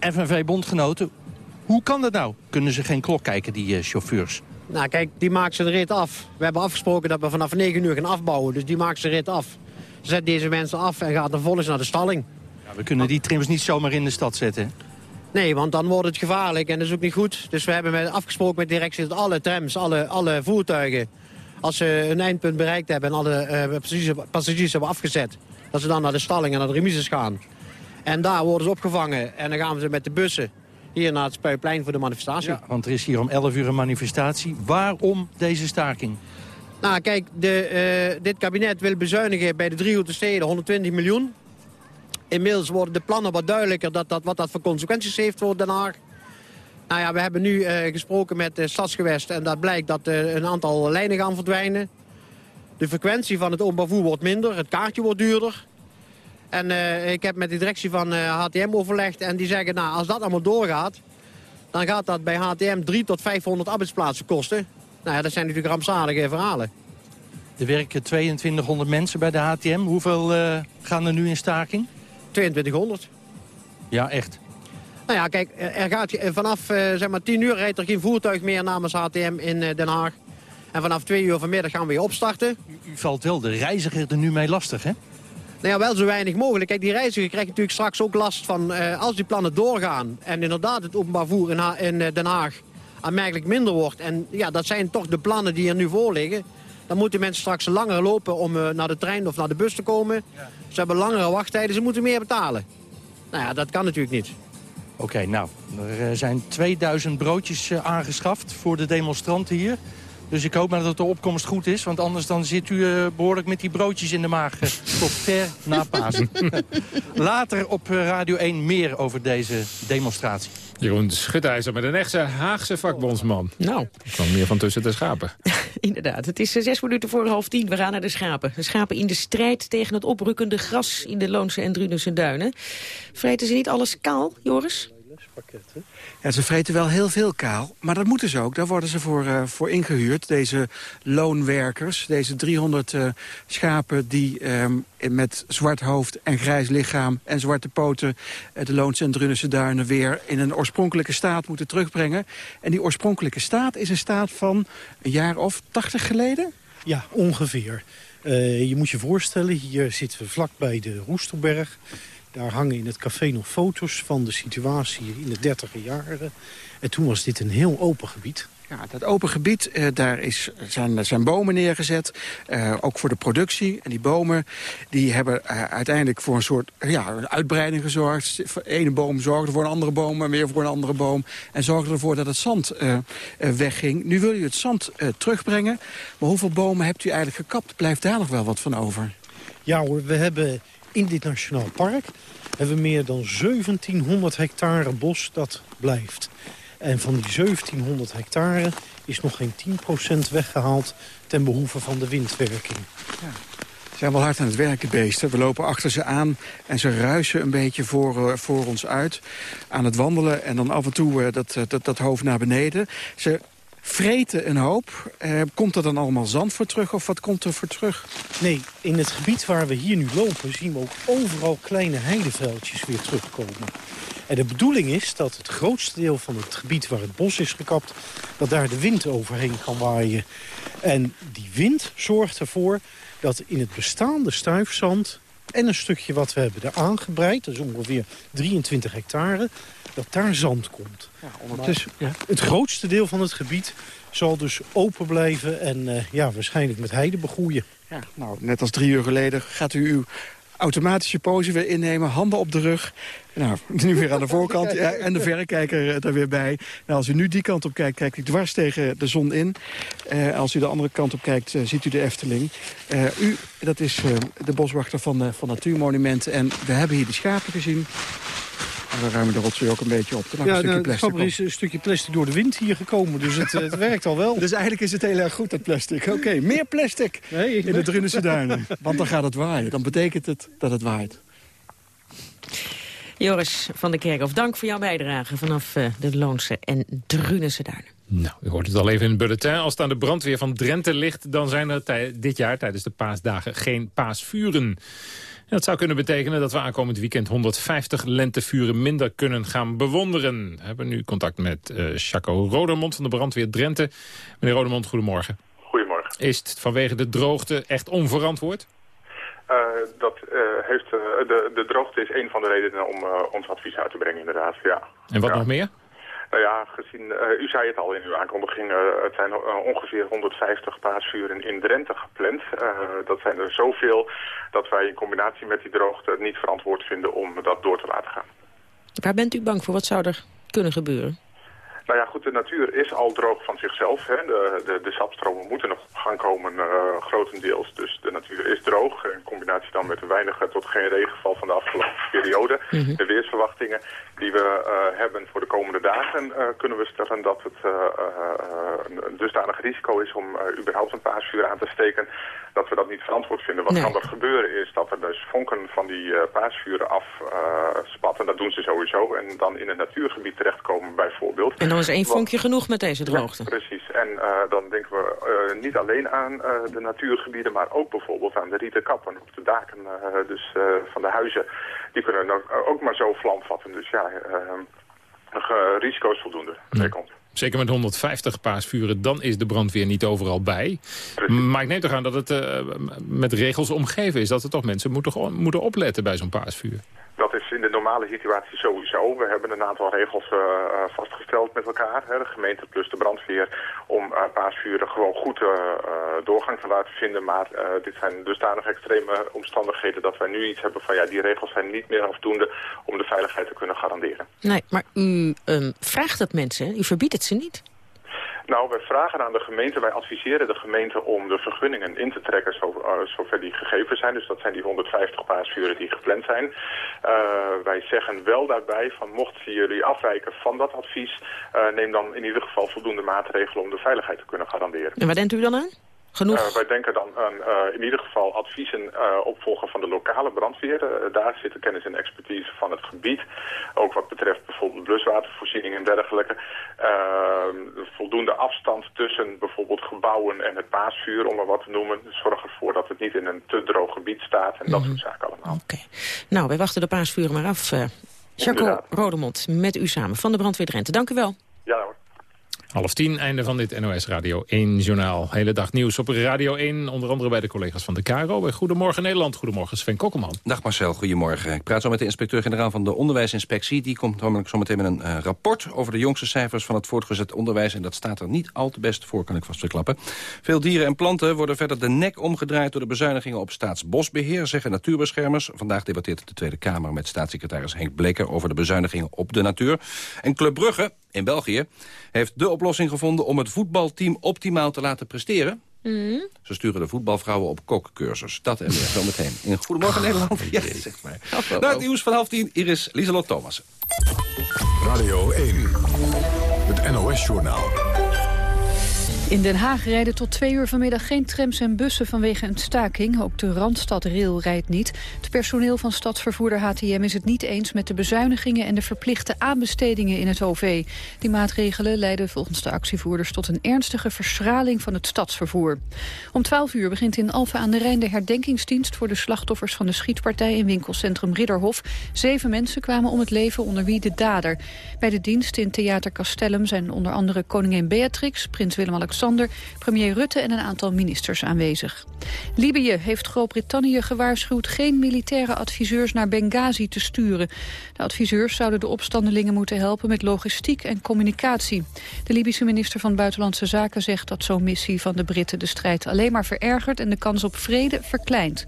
FNV Bondgenoten. Hoe kan dat nou? Kunnen ze geen klok kijken, die chauffeurs? Nou kijk, die maken ze de rit af. We hebben afgesproken dat we vanaf 9 uur gaan afbouwen. Dus die maken ze de rit af. Zet deze mensen af en gaat dan volgens naar de stalling. Ja, we kunnen die trims niet zomaar in de stad zetten. Nee, want dan wordt het gevaarlijk en dat is ook niet goed. Dus we hebben met, afgesproken met de directie dat alle trams, alle, alle voertuigen... als ze een eindpunt bereikt hebben en alle uh, passagiers, passagiers hebben afgezet... dat ze dan naar de stalling en naar de remises gaan. En daar worden ze opgevangen en dan gaan we ze met de bussen hier naar het Spuiplein voor de manifestatie. Ja, want er is hier om 11 uur een manifestatie. Waarom deze staking? Nou, kijk, de, uh, dit kabinet wil bezuinigen bij de drie grote steden 120 miljoen. Inmiddels worden de plannen wat duidelijker dat dat, wat dat voor consequenties heeft voor Den Haag. Nou ja, we hebben nu uh, gesproken met de stadsgewest en dat blijkt dat uh, een aantal lijnen gaan verdwijnen. De frequentie van het openbaar vervoer wordt minder, het kaartje wordt duurder. En ik heb met de directie van HTM overlegd en die zeggen, nou, als dat allemaal doorgaat... dan gaat dat bij HTM 3 tot 500 arbeidsplaatsen kosten. Nou ja, dat zijn natuurlijk rampzalige verhalen. Er werken 2200 mensen bij de HTM. Hoeveel uh, gaan er nu in staking? 2200. Ja, echt? Nou ja, kijk, er gaat vanaf zeg maar 10 uur rijdt er geen voertuig meer namens HTM in Den Haag. En vanaf 2 uur vanmiddag gaan we weer opstarten. U, u valt wel de reiziger er nu mee lastig, hè? Nou ja, wel zo weinig mogelijk. Kijk, die reiziger krijgt natuurlijk straks ook last van... als die plannen doorgaan en inderdaad het openbaar voer in, in Den Haag aanmerkelijk minder wordt. En ja, dat zijn toch de plannen die er nu voor liggen. Dan moeten mensen straks langer lopen om uh, naar de trein of naar de bus te komen. Ze hebben langere wachttijden, ze moeten meer betalen. Nou ja, dat kan natuurlijk niet. Oké, nou, er zijn 2000 broodjes aangeschaft voor de demonstranten hier. Dus ik hoop maar dat de opkomst goed is. Want anders dan zit u uh, behoorlijk met die broodjes in de maag. Uh, tot ver na Pasen. Later op Radio 1 meer over deze demonstratie. Jeroen Schutijzer met een echte Haagse vakbondsman. Nou. Van meer van tussen de schapen. Inderdaad, het is zes minuten voor half tien. We gaan naar de schapen. De schapen in de strijd tegen het oprukkende gras in de Loonse en Drunense duinen. Vreten ze niet alles kaal, Joris? Ja, ze vreten wel heel veel kaal, maar dat moeten ze ook. Daar worden ze voor, uh, voor ingehuurd, deze loonwerkers. Deze 300 uh, schapen die um, met zwart hoofd en grijs lichaam... en zwarte poten uh, de Loonse en Drunense duinen weer... in een oorspronkelijke staat moeten terugbrengen. En die oorspronkelijke staat is een staat van een jaar of 80 geleden? Ja, ongeveer. je moet je voorstellen, hier zitten we vlak bij de Roesterberg... Daar hangen in het café nog foto's van de situatie in de dertiger jaren. En toen was dit een heel open gebied. Ja, dat open gebied, eh, daar is, zijn, zijn bomen neergezet, eh, ook voor de productie. En die bomen die hebben uh, uiteindelijk voor een soort ja, een uitbreiding gezorgd. Ene boom zorgde voor een andere boom en weer voor een andere boom. En zorgde ervoor dat het zand wegging. Nu wil u het zand terugbrengen. Maar hoeveel bomen hebt u eigenlijk gekapt? Blijft daar nog wel wat van over? Ja hoor, we hebben in dit nationaal park hebben we meer dan 1700 hectare bos dat blijft. En van die 1700 hectare is nog geen 10% weggehaald ten behoeve van de windwerking. Ja. Ze zijn wel hard aan het werken, beesten. We lopen achter ze aan en ze ruisen een beetje voor, uh, voor ons uit. Aan het wandelen en dan af en toe uh, dat, dat, dat hoofd naar beneden. Ze vreten een hoop. Uh, komt er dan allemaal zand voor terug of wat komt er voor terug? Nee, in het gebied waar we hier nu lopen zien we ook overal kleine heideveldjes weer terugkomen. En de bedoeling is dat het grootste deel van het gebied waar het bos is gekapt... dat daar de wind overheen kan waaien. En die wind zorgt ervoor dat in het bestaande stuifzand... en een stukje wat we hebben er aangebreid, dat ongeveer 23 hectare dat daar zand komt. Ja, ondertussen, ja. Het grootste deel van het gebied zal dus open blijven en uh, ja, waarschijnlijk met heide begroeien. Ja, nou, net als drie uur geleden gaat u uw automatische pose weer innemen, handen op de rug. Nou, nu weer aan de voorkant ja, en de verrekijker er weer bij. Nou, als u nu die kant op kijkt, kijkt u dwars tegen de zon in. Uh, als u de andere kant op kijkt, uh, ziet u de Efteling. Uh, u, dat is de boswachter van, van Natuurmonumenten. En we hebben hier de schapen gezien. En we ruimen de rotzooi ook een beetje op. Er ja, een stukje plastic is een stukje plastic door de wind hier gekomen. Dus het, het werkt al wel. Dus eigenlijk is het heel erg goed, dat plastic. Oké, meer plastic nee, in de Drunense duinen. Want dan gaat het waaien. Dan betekent het dat het waait. Joris van der Kerkhof, dank voor jouw bijdrage vanaf uh, de Loonse en Drunense duinen. Nou, u hoort het al even in het bulletin. Als het aan de brandweer van Drenthe ligt... dan zijn er dit jaar tijdens de paasdagen geen paasvuren dat zou kunnen betekenen dat we aankomend weekend 150 lentevuren minder kunnen gaan bewonderen. We hebben nu contact met uh, Chaco Rodermond van de brandweer Drenthe. Meneer Rodermond, goedemorgen. Goedemorgen. Is het vanwege de droogte echt onverantwoord? Uh, dat uh, heeft, de, de droogte is een van de redenen om ons advies uit te brengen, inderdaad. Ja. En wat ja. nog meer? Nou ja, gezien, uh, u zei het al in uw aankondiging, uh, het zijn uh, ongeveer 150 paasvuren in Drenthe gepland. dat zijn er zoveel dat wij in combinatie met die droogte het niet verantwoord vinden om dat door te laten gaan. Waar bent u bang voor? Wat zou er kunnen gebeuren? Nou ja, goed, de natuur is al droog van zichzelf. Hè. De, de, de sapstromen moeten nog op gang komen, uh, grotendeels. Dus de natuur is droog. In combinatie dan met de weinige tot geen regenval van de periode. Mm -hmm. De weersverwachtingen die we uh, hebben voor de komende dagen... Uh, kunnen we stellen dat het een dusdanig risico is om überhaupt een paasvuur aan te steken... dat we dat niet verantwoord vinden. Wat nee. kan er gebeuren is dat er dus vonken van die paasvuren afspatten. dat doen ze sowieso. En dan in een natuurgebied terechtkomen bijvoorbeeld. En dan is één vonkje genoeg met deze droogte. Ja, precies. En uh, dan denken we uh, niet alleen aan uh, de natuurgebieden, maar ook bijvoorbeeld aan de rieten kappen op de daken dus, van de huizen. Die kunnen dan ook maar zo vlam vatten. Dus ja, risico is voldoende. Ja. Komt. Zeker met 150 paasvuren, dan is de brandweer niet overal bij. Maar ik neem toch aan dat het met regels omgeven is. Dat er toch mensen moeten, moeten opletten bij zo'n paasvuur. Dat in de normale situatie sowieso. We hebben een aantal regels uh, vastgesteld met elkaar. Hè, de gemeente plus de brandweer. Om uh, paasvuren gewoon goed doorgang te laten vinden. Maar dit zijn dusdanig extreme omstandigheden dat wij nu iets hebben van ja, die regels zijn niet meer afdoende om de veiligheid te kunnen garanderen. Nee, maar u um, vraagt het mensen, u verbiedt het ze niet. Nou, wij vragen aan de gemeente, wij adviseren de gemeente om de vergunningen in te trekken uh, zover die gegeven zijn. Dus dat zijn die 150 paasvuren die gepland zijn. Uh, wij zeggen wel daarbij van mochten jullie afwijken van dat advies, uh, neem dan in ieder geval voldoende maatregelen om de veiligheid te kunnen garanderen. En waar denkt u dan aan? Genoeg? Uh, wij denken dan aan uh, in ieder geval adviezen uh, opvolgen van de lokale brandweer. daar zit de kennis en expertise van het gebied. Ook wat betreft bijvoorbeeld bluswatervoorziening en dergelijke. voldoende afstand tussen bijvoorbeeld gebouwen en het paasvuur, om maar wat te noemen. Zorg ervoor dat het niet in een te droog gebied staat en dat mm -hmm. soort zaken allemaal. Oké. Okay. Nou, wij wachten de paasvuren maar af. Jaco Rodemond, met u samen van de brandweer Drenthe. Dank u wel. Ja hoor. Half tien, einde van dit NOS Radio 1 journaal. Hele dag nieuws op Radio 1, onder andere bij de collega's van de. Bij Goedemorgen Nederland, goedemorgen Sven Kokkelman. Dag Marcel, goedemorgen. Ik praat zo met de inspecteur-generaal van de Onderwijsinspectie. Die komt namelijk zo meteen met een uh, rapport over de jongste cijfers van het voortgezet onderwijs. En dat staat er niet al te best voor, kan ik vast verklappen. Veel dieren en planten worden verder de nek omgedraaid door de bezuinigingen op staatsbosbeheer, zeggen natuurbeschermers. Vandaag debatteert de Tweede Kamer met staatssecretaris Henk Bleker over de bezuinigingen op de natuur. En Club Brugge in België heeft de oplossing gevonden om het voetbalteam optimaal te laten presteren. Mm. Ze sturen de voetbalvrouwen op kokcursus. Dat en meer zo meteen. In Goedemorgen Nederland. Ja, zeg maar. Nou, het nieuws van half tien. Hier is Lieselot Thomas. Radio 1. Het NOS-journaal. In Den Haag rijden tot twee uur vanmiddag geen trams en bussen vanwege een staking. Ook de Randstad Rail rijdt niet. Het personeel van stadsvervoerder HTM is het niet eens met de bezuinigingen en de verplichte aanbestedingen in het OV. Die maatregelen leiden volgens de actievoerders tot een ernstige verschraling van het stadsvervoer. Om 12 uur begint in Alphen aan de Rijn de herdenkingsdienst voor de slachtoffers van de schietpartij in winkelcentrum Ridderhof. Zeven mensen kwamen om het leven, onder wie de dader. Bij de dienst in Theater Castellum zijn onder andere koningin Beatrix, prins Willem-Alexander premier Rutte en een aantal ministers aanwezig. Libië heeft Groot-Brittannië gewaarschuwd geen militaire adviseurs naar Benghazi te sturen. De adviseurs zouden de opstandelingen moeten helpen met logistiek en communicatie. De Libische minister van Buitenlandse Zaken zegt dat zo'n missie van de Britten de strijd alleen maar verergert en de kans op vrede verkleint.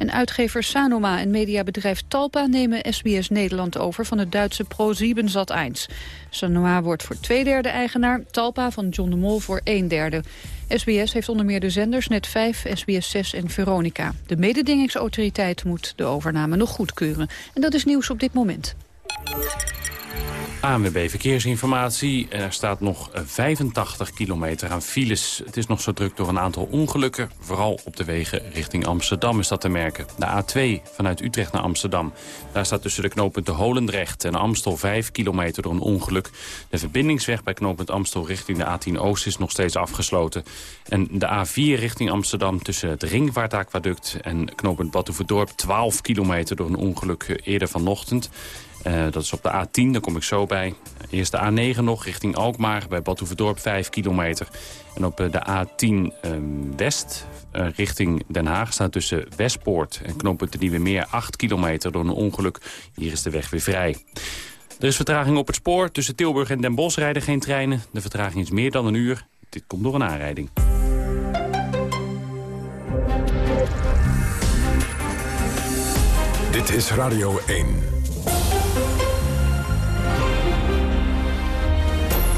En uitgever Sanoma en mediabedrijf Talpa nemen SBS Nederland over van het Duitse Pro7 Sanoma wordt voor twee derde eigenaar, Talpa van John de Mol voor een derde. SBS heeft onder meer de zenders Net5, SBS 6 en Veronica. De mededingingsautoriteit moet de overname nog goedkeuren. En dat is nieuws op dit moment. ANWB Verkeersinformatie. Er staat nog 85 kilometer aan files. Het is nog zo druk door een aantal ongelukken. Vooral op de wegen richting Amsterdam is dat te merken. De A2 vanuit Utrecht naar Amsterdam. Daar staat tussen de knooppunten Holendrecht en Amstel 5 kilometer door een ongeluk. De verbindingsweg bij knooppunt Amstel richting de A10 Oost is nog steeds afgesloten. En de A4 richting Amsterdam tussen het Ringvaartaquaduct en knooppunt Batuverdorp 12 kilometer door een ongeluk eerder vanochtend. Uh, dat is op de A10, daar kom ik zo bij. Eerst de A9 nog, richting Alkmaar, bij Badhoevedorp 5 kilometer. En op de A10 uh, West, uh, richting Den Haag, staat tussen Westpoort en knooppunt de Nieuwe Meer 8 kilometer door een ongeluk. Hier is de weg weer vrij. Er is vertraging op het spoor. Tussen Tilburg en Den Bosch rijden geen treinen. De vertraging is meer dan een uur. Dit komt door een aanrijding. Dit is Radio 1.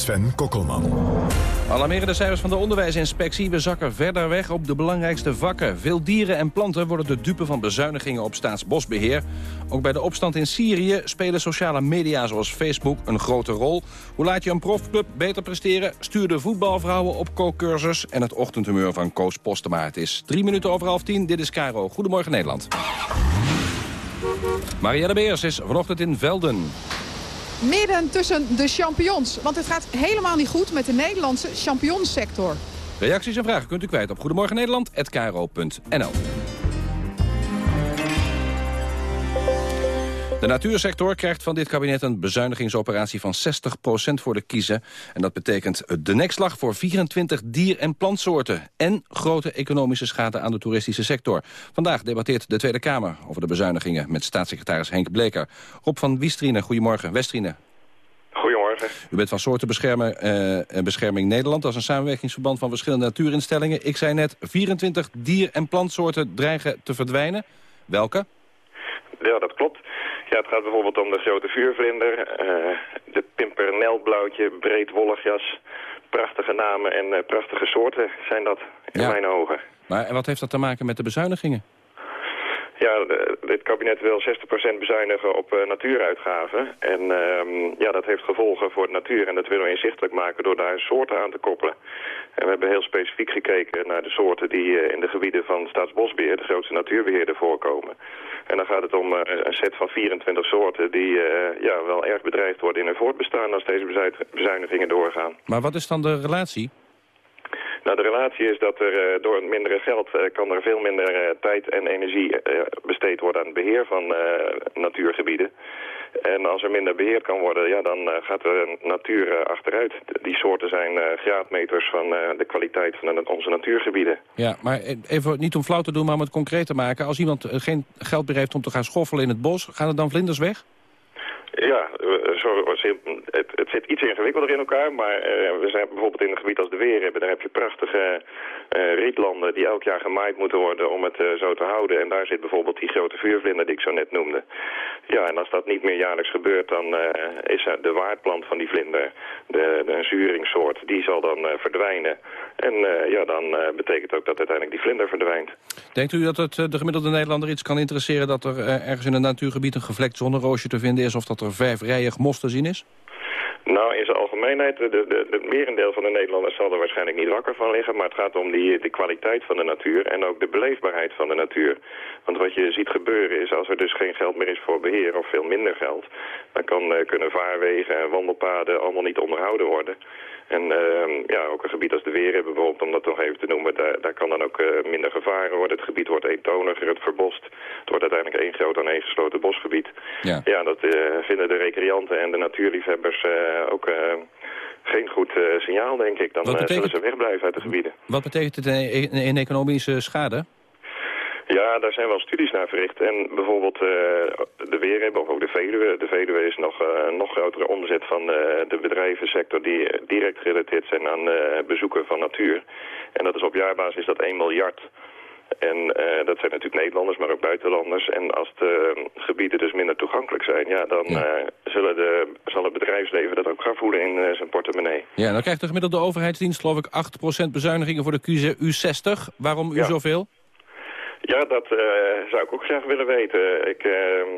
Sven Kokkelman. Alarmerende cijfers van de onderwijsinspectie. We zakken verder weg op de belangrijkste vakken. Veel dieren en planten worden de dupe van bezuinigingen op staatsbosbeheer. Ook bij de opstand in Syrië spelen sociale media zoals Facebook een grote rol. Hoe laat je een profclub beter presteren? Stuur de voetbalvrouwen op kookcursus. En het ochtendhumeur van Koos Postema. Het is drie minuten over half tien. Dit is Caro. Goedemorgen Nederland. Marielle Beers is vanochtend in Velden midden tussen de champions. Want het gaat helemaal niet goed met de Nederlandse championsector. Reacties en vragen kunt u kwijt op Goedemorgen De natuursector krijgt van dit kabinet een bezuinigingsoperatie van 60% voor de kiezen. En dat betekent de nekslag voor 24 dier- en plantsoorten. En grote economische schade aan de toeristische sector. Vandaag debatteert de Tweede Kamer over de bezuinigingen met staatssecretaris Henk Bleker. Rob van Wiestrine, goedemorgen. Westrine. Goedemorgen. U bent van Soortenbescherming uh, Bescherming Nederland. Dat is een samenwerkingsverband van verschillende natuurinstellingen. Ik zei net, 24 dier- en plantsoorten dreigen te verdwijnen. Welke? Ja, dat klopt. Ja, het gaat bijvoorbeeld om de grote vuurvlinder, uh, de pimpernelblauwtje, breedwolligjas. Prachtige namen en uh, prachtige soorten zijn dat in Ja. mijn ogen. Maar wat heeft dat te maken met de bezuinigingen? Ja, de- dit kabinet wil 60% bezuinigen op eh, natuuruitgaven. En ehm, ja, dat heeft gevolgen voor de natuur. En dat willen we inzichtelijk maken door daar soorten aan te koppelen. En we hebben heel specifiek gekeken naar de soorten die eh, in de gebieden van Staatsbosbeheer, de grootste natuurbeheerder, voorkomen. En dan gaat het om eh, een set van 24 soorten die eh, ja, wel erg bedreigd worden in hun voortbestaan als deze bezuin- bezuinigingen doorgaan. Maar wat is dan de relatie? Nou, de relatie is dat er eh, door het mindere geld eh, kan er veel minder eh, tijd en energie besteed worden aan het beheer van natuurgebieden. En als er minder beheerd kan worden, ja, dan gaat de natuur achteruit. Die soorten zijn graadmeters van de kwaliteit van onze natuurgebieden. Ja, maar even niet om flauw te doen, maar om het concreet te maken. Als iemand geen geld meer heeft om te gaan schoffelen in het bos, gaan er dan vlinders weg? Ja, zo, het, het zit iets ingewikkelder in elkaar, maar eh, we zijn bijvoorbeeld in een gebied als de Weerhebben, daar heb je prachtige rietlanden die elk jaar gemaaid moeten worden om het eh, zo te houden. En daar zit bijvoorbeeld die grote vuurvlinder die ik zo net noemde. Ja, en als dat niet meer jaarlijks gebeurt, dan eh, is de waardplant van die vlinder, de, de die zal dan eh, verdwijnen. En eh, ja, dan eh, betekent ook dat uiteindelijk die vlinder verdwijnt. Denkt u dat het eh, de gemiddelde Nederlander iets kan interesseren... dat er eh, ergens in een natuurgebied een gevlekt zonneroosje te vinden is... of dat er vijf rijen mos te zien is? Nou, in zijn algemeenheid, de, de, het merendeel van de Nederlanders zal er waarschijnlijk niet wakker van liggen. Maar het gaat om die, de kwaliteit van de natuur en ook de beleefbaarheid van de natuur. Want wat je ziet gebeuren is, als er dus geen geld meer is voor beheer of veel minder geld... dan kan, eh, kunnen vaarwegen en wandelpaden allemaal niet onderhouden worden. En ehm, ja, ook een gebied als de Weer hebben bijvoorbeeld, om dat nog even te noemen, daar, daar kan dan ook eh, minder gevaren worden. Het gebied wordt eentoniger, het verbost. Het wordt uiteindelijk één groot aaneengesloten bosgebied. Ja. Ja, dat eh, vinden de recreanten en de natuurliefhebbers eh, ook geen goed signaal, denk ik. Dan betekent- zullen ze wegblijven uit de gebieden. Wat betekent het in, in economische schade? Ja, daar zijn wel studies naar verricht. En bijvoorbeeld eh, de Weerhebben, of ook de Veluwe. De Veluwe is nog eh, een nog grotere omzet van eh, de bedrijvensector... die direct gerelateerd zijn aan bezoeken van natuur. En dat is op jaarbasis is dat 1 miljard. En dat zijn natuurlijk Nederlanders, maar ook buitenlanders. En als de gebieden dus minder toegankelijk zijn... ja, dan zullen de, zal het bedrijfsleven dat ook gaan voelen in zijn portemonnee. Ja, dan krijgt de gemiddelde overheidsdienst geloof ik 8% bezuinigingen voor de kiezer U60. Waarom u Ja. zoveel? Ja, dat eh, zou ik ook graag willen weten. Ik, ehm,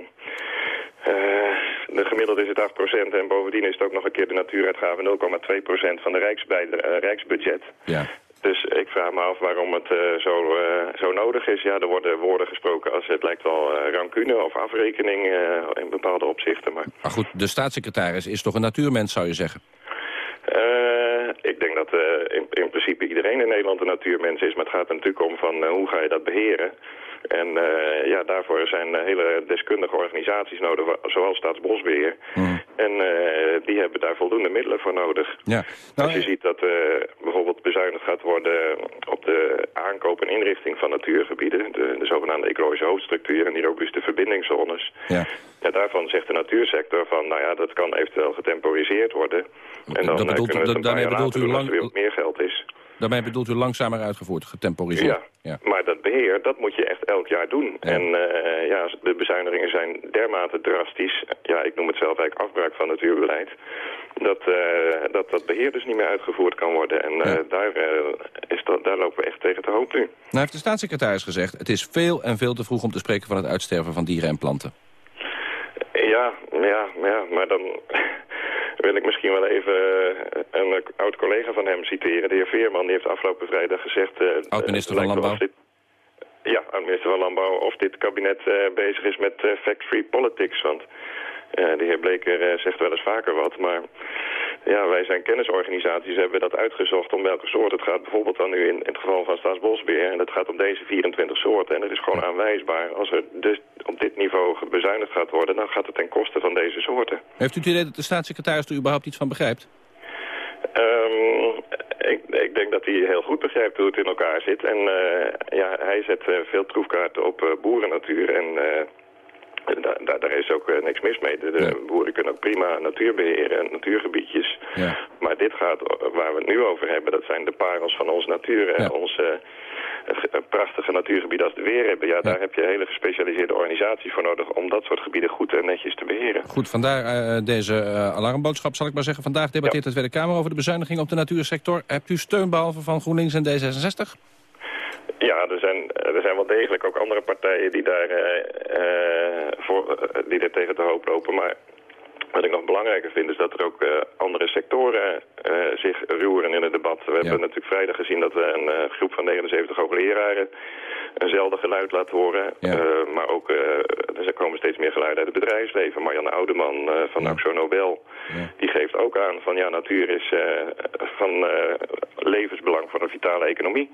eh, de gemiddelde is het 8% en bovendien is het ook nog een keer de natuuruitgave 0,2% van de eh, rijksbudget. Ja. Dus ik vraag me af waarom het zo, zo nodig is. Ja, er worden woorden gesproken als het lijkt wel rancune of afrekening in bepaalde opzichten. Maar Maar goed, de staatssecretaris is toch een natuurmens, zou je zeggen? Eh, ik denk dat eh, in, in principe iedereen in Nederland een natuurmens is. Maar het gaat er natuurlijk om van eh, hoe ga je dat beheren. En ja, daarvoor zijn hele deskundige organisaties nodig, zoals Staatsbosbeheer. En eh, die hebben daar voldoende middelen voor nodig. Ja. Als je ziet dat bijvoorbeeld bezuinigd gaat worden op de aankoop en inrichting van natuurgebieden, de, de zogenaamde ecologische hoofdstructuur en die robuuste verbindingszones. Ja. Ja, daarvan zegt de natuursector van, nou ja, dat kan eventueel getemporiseerd worden. En dan dat eh, bedoelt- kunnen we het een paar daarmee jaar bedoelt later u lang- er meer geld is. Daarmee bedoelt u langzamer uitgevoerd, getemporiseerd. Ja, maar dat beheer, dat moet je echt elk jaar doen. En eh, ja, de bezuinigingen zijn dermate drastisch. Ja, ik noem het zelf eigenlijk afbraak van natuurbeleid. Dat, eh, dat dat beheer dus niet meer uitgevoerd kan worden. En eh, daar, is dat, daar lopen we echt tegen te hoop nu. Nou heeft de staatssecretaris gezegd... het is veel en veel te vroeg om te spreken van het uitsterven van dieren en planten. Ja, ja, ja, maar dan wil ik misschien wel even eh, een oud collega van hem citeren. De heer Veerman die heeft afgelopen vrijdag gezegd... eh, Oud-minister van Landbouw. dit- ja, oud-minister van Landbouw. Of dit kabinet eh, bezig is met eh, fact-free politics. Want de heer Bleker zegt wel eens vaker wat, maar... Ja, wij zijn kennisorganisaties, hebben dat uitgezocht om welke soort het gaat. Bijvoorbeeld dan nu in, in het geval van Staatsbosbeheer. En het gaat om deze 24 soorten. En het is gewoon aanwijsbaar, als er dus op dit niveau bezuinigd gaat worden, dan gaat het ten koste van deze soorten. Heeft u het idee dat de staatssecretaris er überhaupt iets van begrijpt? Um, ik, ik, denk dat hij heel goed begrijpt hoe het in elkaar zit. En uh, ja, hij zet uh, veel troefkaarten op uh, boerennatuur. En daar, daar is ook niks mis mee. De, de boeren kunnen ook prima natuur beheren en natuurgebiedjes. Ja. Maar dit gaat, waar we het nu over hebben, dat zijn de parels van onze natuur. En onze prachtige natuurgebieden als de weer hebben. Ja, daar heb je hele gespecialiseerde organisatie voor nodig om dat soort gebieden goed en netjes te beheren. Goed, vandaar uh, deze alarmboodschap zal ik maar zeggen. Vandaag debatteert de Tweede Kamer over de bezuiniging op de natuursector. Hebt u steun behalve van GroenLinks en D66? Ja, er zijn, er zijn wel degelijk ook andere partijen die daar, uh, voor, die er tegen te hoop lopen. Maar wat ik nog belangrijker vind is dat er ook uh, andere sectoren uh, zich roeren in het debat. We ja. hebben natuurlijk vrijdag gezien dat we een uh, groep van 79 hoogleraren eenzelfde geluid laat horen. Ja. maar ook er komen steeds meer geluiden uit het bedrijfsleven. Marianne Oudeman van ja. Axo Nobel, die geeft ook aan van ja, natuur is van levensbelang voor een vitale economie.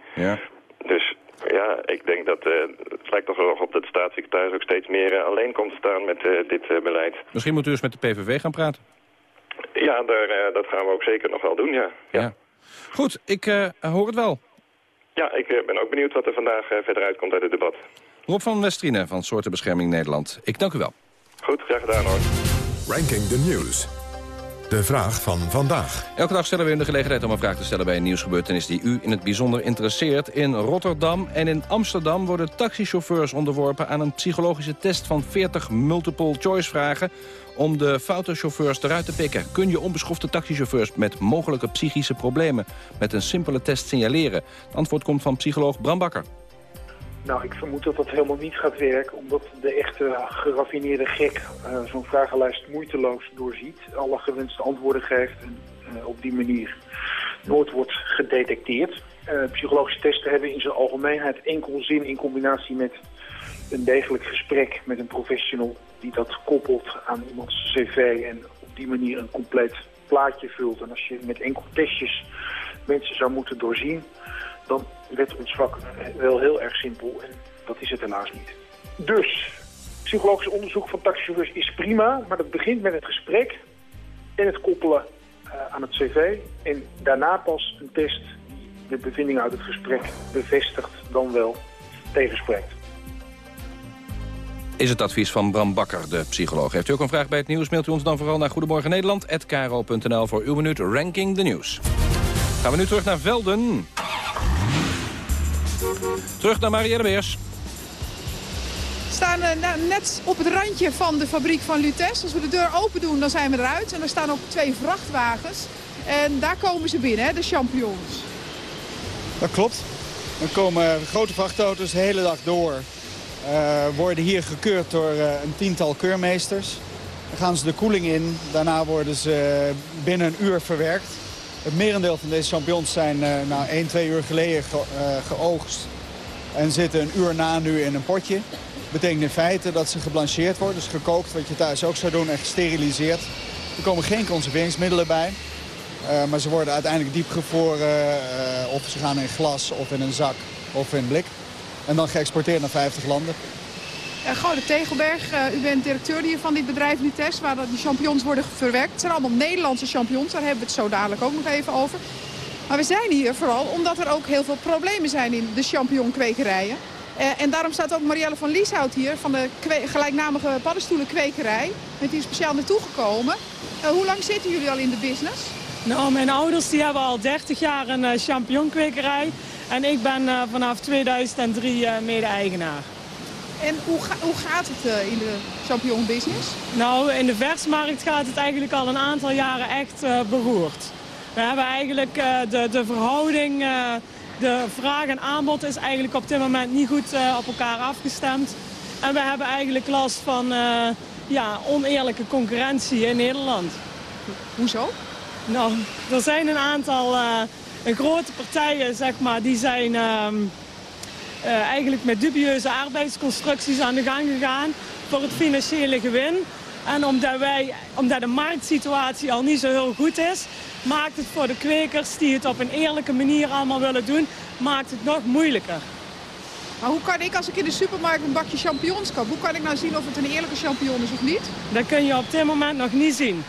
Dus ja, ik denk dat uh, het lijkt toch wel op dat de staatssecretaris ook steeds meer uh, alleen komt te staan met uh, dit beleid. Misschien moet u eens met de PVV gaan praten. Ja, daar, dat gaan we ook zeker nog wel doen, ja. ja. ja. Goed, ik hoor het wel. Ja, ik ben ook benieuwd wat er vandaag verder uitkomt uit het debat. Rob van Westrine van Soortenbescherming Nederland. Ik dank u wel. Goed, graag gedaan hoor. Ranking the News. De vraag van vandaag. Elke dag stellen we u de gelegenheid om een vraag te stellen bij een nieuwsgebeurtenis die u in het bijzonder interesseert. In Rotterdam en in Amsterdam worden taxichauffeurs onderworpen aan een psychologische test van 40 multiple choice vragen om de foute chauffeurs eruit te pikken. Kun je onbeschofte taxichauffeurs met mogelijke psychische problemen met een simpele test signaleren? Het antwoord komt van psycholoog Bram Bakker. Nou, ik vermoed dat dat helemaal niet gaat werken, omdat de echte geraffineerde gek uh, zo'n vragenlijst moeiteloos doorziet, alle gewenste antwoorden geeft en uh, op die manier nooit wordt gedetecteerd. Uh, psychologische testen hebben in zijn algemeenheid enkel zin in combinatie met een degelijk gesprek met een professional die dat koppelt aan iemands cv en op die manier een compleet plaatje vult. En als je met enkel testjes mensen zou moeten doorzien, dan werd ons vak wel heel erg simpel en dat is het helaas niet. Dus, psychologisch onderzoek van taxichauffeurs is prima, maar dat begint met het gesprek en het koppelen uh, aan het cv. En daarna pas een test die de bevindingen uit het gesprek bevestigt dan wel tegenspreekt. Is het advies van Bram Bakker, de psycholoog. Heeft u ook een vraag bij het nieuws, mailt u ons dan vooral naar Goedemorgen Nederland@kro.nl voor uw minuut Ranking the News. Gaan we nu terug naar Velden. Terug naar Marielle Beers. We staan uh, net op het randje van de fabriek van Lutes. Als we de deur open doen, dan zijn we eruit. En er staan ook twee vrachtwagens. En daar komen ze binnen, hè, de champignons. Dat klopt. Dan komen grote vrachtauto's de hele dag door. Uh, worden hier gekeurd door uh, een tiental keurmeesters. Dan gaan ze de koeling in. Daarna worden ze binnen een uur verwerkt. Het merendeel van deze champignons zijn uh, nou, 1, 2 uur geleden ge, geoogst. En zitten een uur na nu in een potje. Betekent in feite dat ze geblancheerd worden. Dus gekookt, wat je thuis ook zou doen, en gesteriliseerd. Er komen geen conserveringsmiddelen bij. Uh, maar ze worden uiteindelijk diep gevroren. Uh, of ze gaan in glas, of in een zak, of in blik. En dan geëxporteerd naar 50 landen. Uh, Gode Tegelberg, u bent directeur hier van dit bedrijf Lutes, waar die champignons worden verwerkt. Het zijn allemaal Nederlandse champignons, daar hebben we het zo dadelijk ook nog even over. Maar we zijn hier vooral omdat er ook heel veel problemen zijn in de champignonkwekerijen. Uh, en daarom staat ook Marielle van Lieshout hier van de gelijknamige paddenstoelenkwekerij. Met hier speciaal naartoe gekomen. Uh, hoe lang zitten jullie al in de business? Nou, mijn ouders die hebben al 30 jaar een uh, champignonkwekerij. En ik ben vanaf 2003 mede-eigenaar. En hoe, ga, hoe, gaat het in de champignonbusiness? Nou, in de versmarkt gaat het eigenlijk al een aantal jaren echt beroerd. We hebben eigenlijk uh, de, de verhouding, uh, de vraag en aanbod is eigenlijk op dit moment niet goed uh, op elkaar afgestemd. En we hebben eigenlijk last van ja, oneerlijke concurrentie in Nederland. Hoezo? Nou, er zijn een aantal een grote partijen, zeg maar, die zijn ehm, eigenlijk met dubieuze arbeidsconstructies aan de gang gegaan voor het financiële gewin. En omdat, wij, omdat de marktsituatie al niet zo heel goed is, maakt het voor de kwekers die het op een eerlijke manier allemaal willen doen, maakt het nog moeilijker. Maar hoe kan ik, als ik in de supermarkt een bakje champignons koop... hoe kan ik nou zien of het een eerlijke champignon is of niet? Dat kun je op dit moment nog niet zien.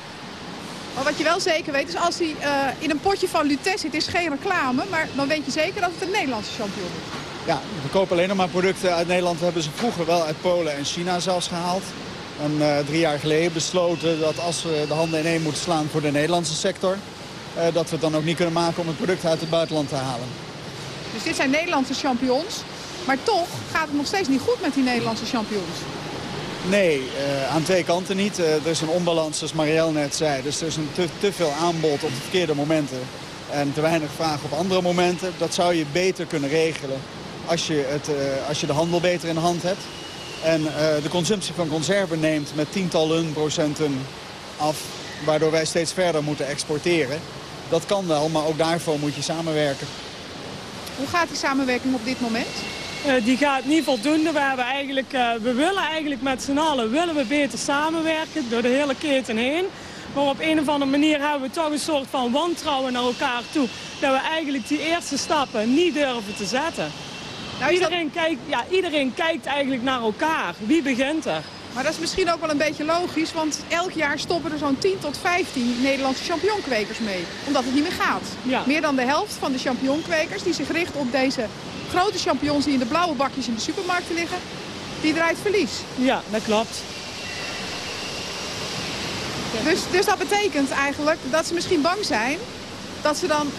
Maar wat je wel zeker weet is als hij uh, in een potje van Lutèce zit, is geen reclame... maar dan weet je zeker dat het een Nederlandse champignon is. Ja, we kopen alleen nog maar producten uit Nederland. We hebben ze vroeger wel uit Polen en China zelfs gehaald. En uh, drie jaar geleden besloten dat als we de handen ineen moeten slaan voor de Nederlandse sector... Uh, dat we het dan ook niet kunnen maken om het product uit het buitenland te halen. Dus dit zijn Nederlandse champignons. Maar toch gaat het nog steeds niet goed met die Nederlandse champignons. Nee, uh, aan twee kanten niet. Er is een onbalans, zoals Marielle net zei. Dus er is een te, te veel aanbod op de verkeerde momenten. En te weinig vraag op andere momenten. Dat zou je beter kunnen regelen als je, het, als je de handel beter in de hand hebt. En de consumptie van conserven neemt met tientallen procenten af. Waardoor wij steeds verder moeten exporteren. Dat kan wel, maar ook daarvoor moet je samenwerken. Hoe gaat die samenwerking op dit moment? Uh, die gaat niet voldoende. We, hebben eigenlijk, uh, we willen eigenlijk met z'n allen willen we beter samenwerken door de hele keten heen. Maar op een of andere manier hebben we toch een soort van wantrouwen naar elkaar toe. Dat we eigenlijk die eerste stappen niet durven te zetten. Nou, iedereen, dat... kijkt, ja, iedereen kijkt eigenlijk naar elkaar. Wie begint er? Maar dat is misschien ook wel een beetje logisch, want elk jaar stoppen er zo'n 10 tot 15 Nederlandse champignonkwekers mee. Omdat het niet meer gaat. Ja. Meer dan de helft van de champignonkwekers die zich richten op deze grote champignons die in de blauwe bakjes in de supermarkten liggen, die draait verlies. Ja, dat klopt. Dus, dus dat betekent eigenlijk dat ze misschien bang zijn dat ze dan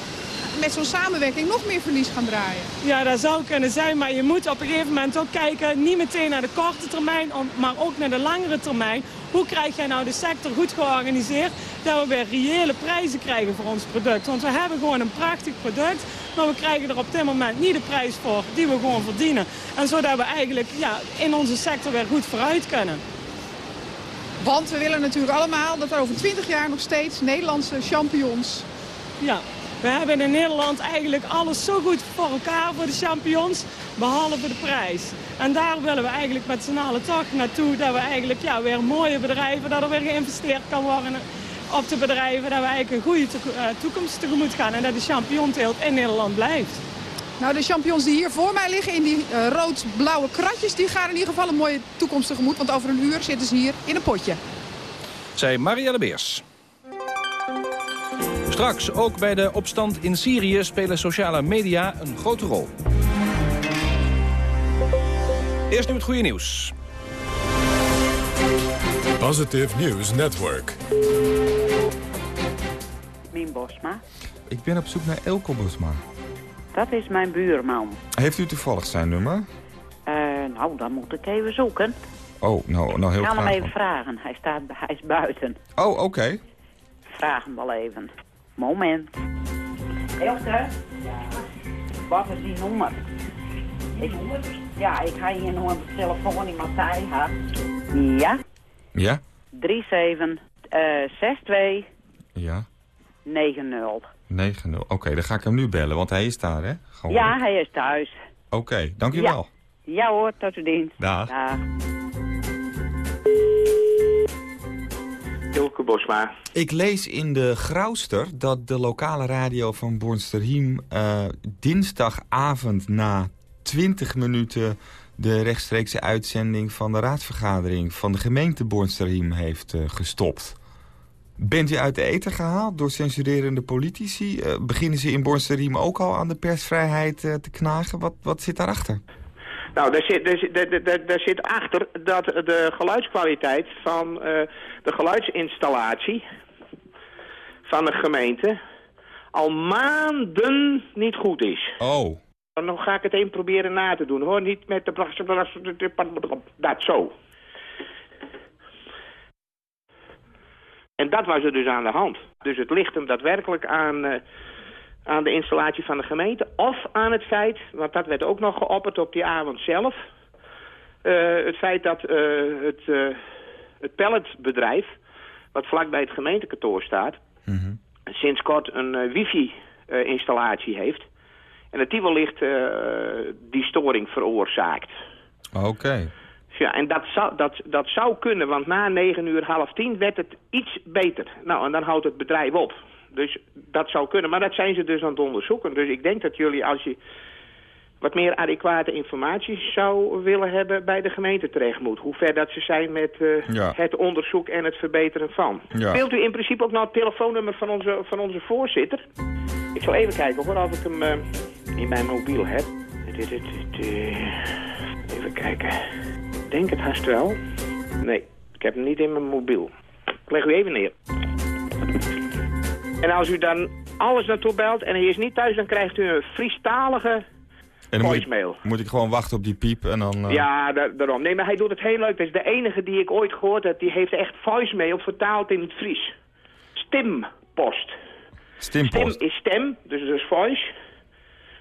met zo'n samenwerking nog meer verlies gaan draaien. Ja, dat zou kunnen zijn, maar je moet op een gegeven moment ook kijken... niet meteen naar de korte termijn, maar ook naar de langere termijn. Hoe krijg jij nou de sector goed georganiseerd... dat we weer reële prijzen krijgen voor ons product? Want we hebben gewoon een prachtig product... maar we krijgen er op dit moment niet de prijs voor die we gewoon verdienen. En zodat we eigenlijk ja, in onze sector weer goed vooruit kunnen. Want we willen natuurlijk allemaal dat er over 20 jaar nog steeds Nederlandse champignons... Ja, we hebben in Nederland eigenlijk alles zo goed voor elkaar voor de champions, behalve de prijs. En daar willen we eigenlijk met z'n allen toch naartoe, dat we eigenlijk ja, weer mooie bedrijven, dat er weer geïnvesteerd kan worden op de bedrijven, dat we eigenlijk een goede toekomst tegemoet gaan en dat de champignonteelt in Nederland blijft. Nou, de champignons die hier voor mij liggen in die uh, rood-blauwe kratjes... die gaan in ieder geval een mooie toekomst tegemoet. Want over een uur zitten ze hier in een potje. Zij Marielle Beers. Straks, ook bij de opstand in Syrië spelen sociale media een grote rol. Eerst nu het goede nieuws. Positive News Network. Mien Bosma. Ik ben op zoek naar Elko Bosma. Dat is mijn buurman. Heeft u toevallig zijn nummer? Uh, nou, dan moet ik even zoeken. Oh, nou, nou heel Ik graag. ga hem even vragen. Hij, staat, hij is buiten. Oh, oké. Okay. Vraag hem wel even. Moment. Elke? Ja. Wat is die nummer? Ik, ja, ik ga hier nog een telefoon in Matthij had. Ja? Ja? 37 uh, 62 Ja? 90. 90. Oké, okay, dan ga ik hem nu bellen, want hij is daar, hè? Gewoon ja, hij is thuis. Oké, okay, dank u ja. wel. Ja hoor, tot uw dienst. Dag. Dag. Ilke Bosma. Ik lees in de Grauwster dat de lokale radio van Bornsterhiem... Uh, dinsdagavond na 20 minuten de rechtstreekse uitzending van de raadsvergadering... van de gemeente Bornsterhiem heeft uh, gestopt. Bent u uit de eten gehaald door censurerende politici? Uh, beginnen ze in Bornsterhiem ook al aan de persvrijheid te knagen? Wat, wat zit daarachter? Nou, daar zit, daar, daar, daar zit achter dat de geluidskwaliteit van uh, de geluidsinstallatie van de gemeente al maanden niet goed is. Oh. Dan ga ik het even proberen na te doen, hoor. Niet met de... Dat zo. En dat was er dus aan de hand. Dus het ligt hem daadwerkelijk aan... Uh, aan de installatie van de gemeente... of aan het feit, want dat werd ook nog geopperd op die avond zelf... Uh, het feit dat uh, het, het palletbedrijf, wat vlakbij het gemeentekantoor staat... Mm -hmm. sinds kort een wifi-installatie heeft... en dat die wellicht die storing veroorzaakt. Oké. Okay. Ja, en dat zou, dat, dat zou kunnen, want na 9 uur, half tien werd het iets beter. Nou, en dan houdt het bedrijf op. Dus dat zou kunnen. Maar dat zijn ze dus aan het onderzoeken. Dus ik denk dat jullie, als je wat meer adequate informatie zou willen hebben bij de gemeente terecht moet. Hoe ver dat ze zijn met eh, Ja. het onderzoek en het verbeteren van. Ja. Wilt u in principe ook nou het telefoonnummer van onze, van onze voorzitter? Ik zal even kijken hoor, of ik hem eh, in mijn mobiel heb. Eh, Even kijken. Ik denk het haast wel. Nee, ik heb hem niet in mijn mobiel. Ik leg u even neer. En als u dan alles naartoe belt en hij is niet thuis, dan krijgt u een Friestalige En dan moet ik, voicemail. moet ik gewoon wachten op die piep en dan... eh, Ja, da- daarom. Nee, maar hij doet het heel leuk. Dat is de enige die ik ooit gehoord heb. Die heeft echt voicemail vertaald in het Fries. Stimpost. Stimpost. Stim is stem, dus dat is voice.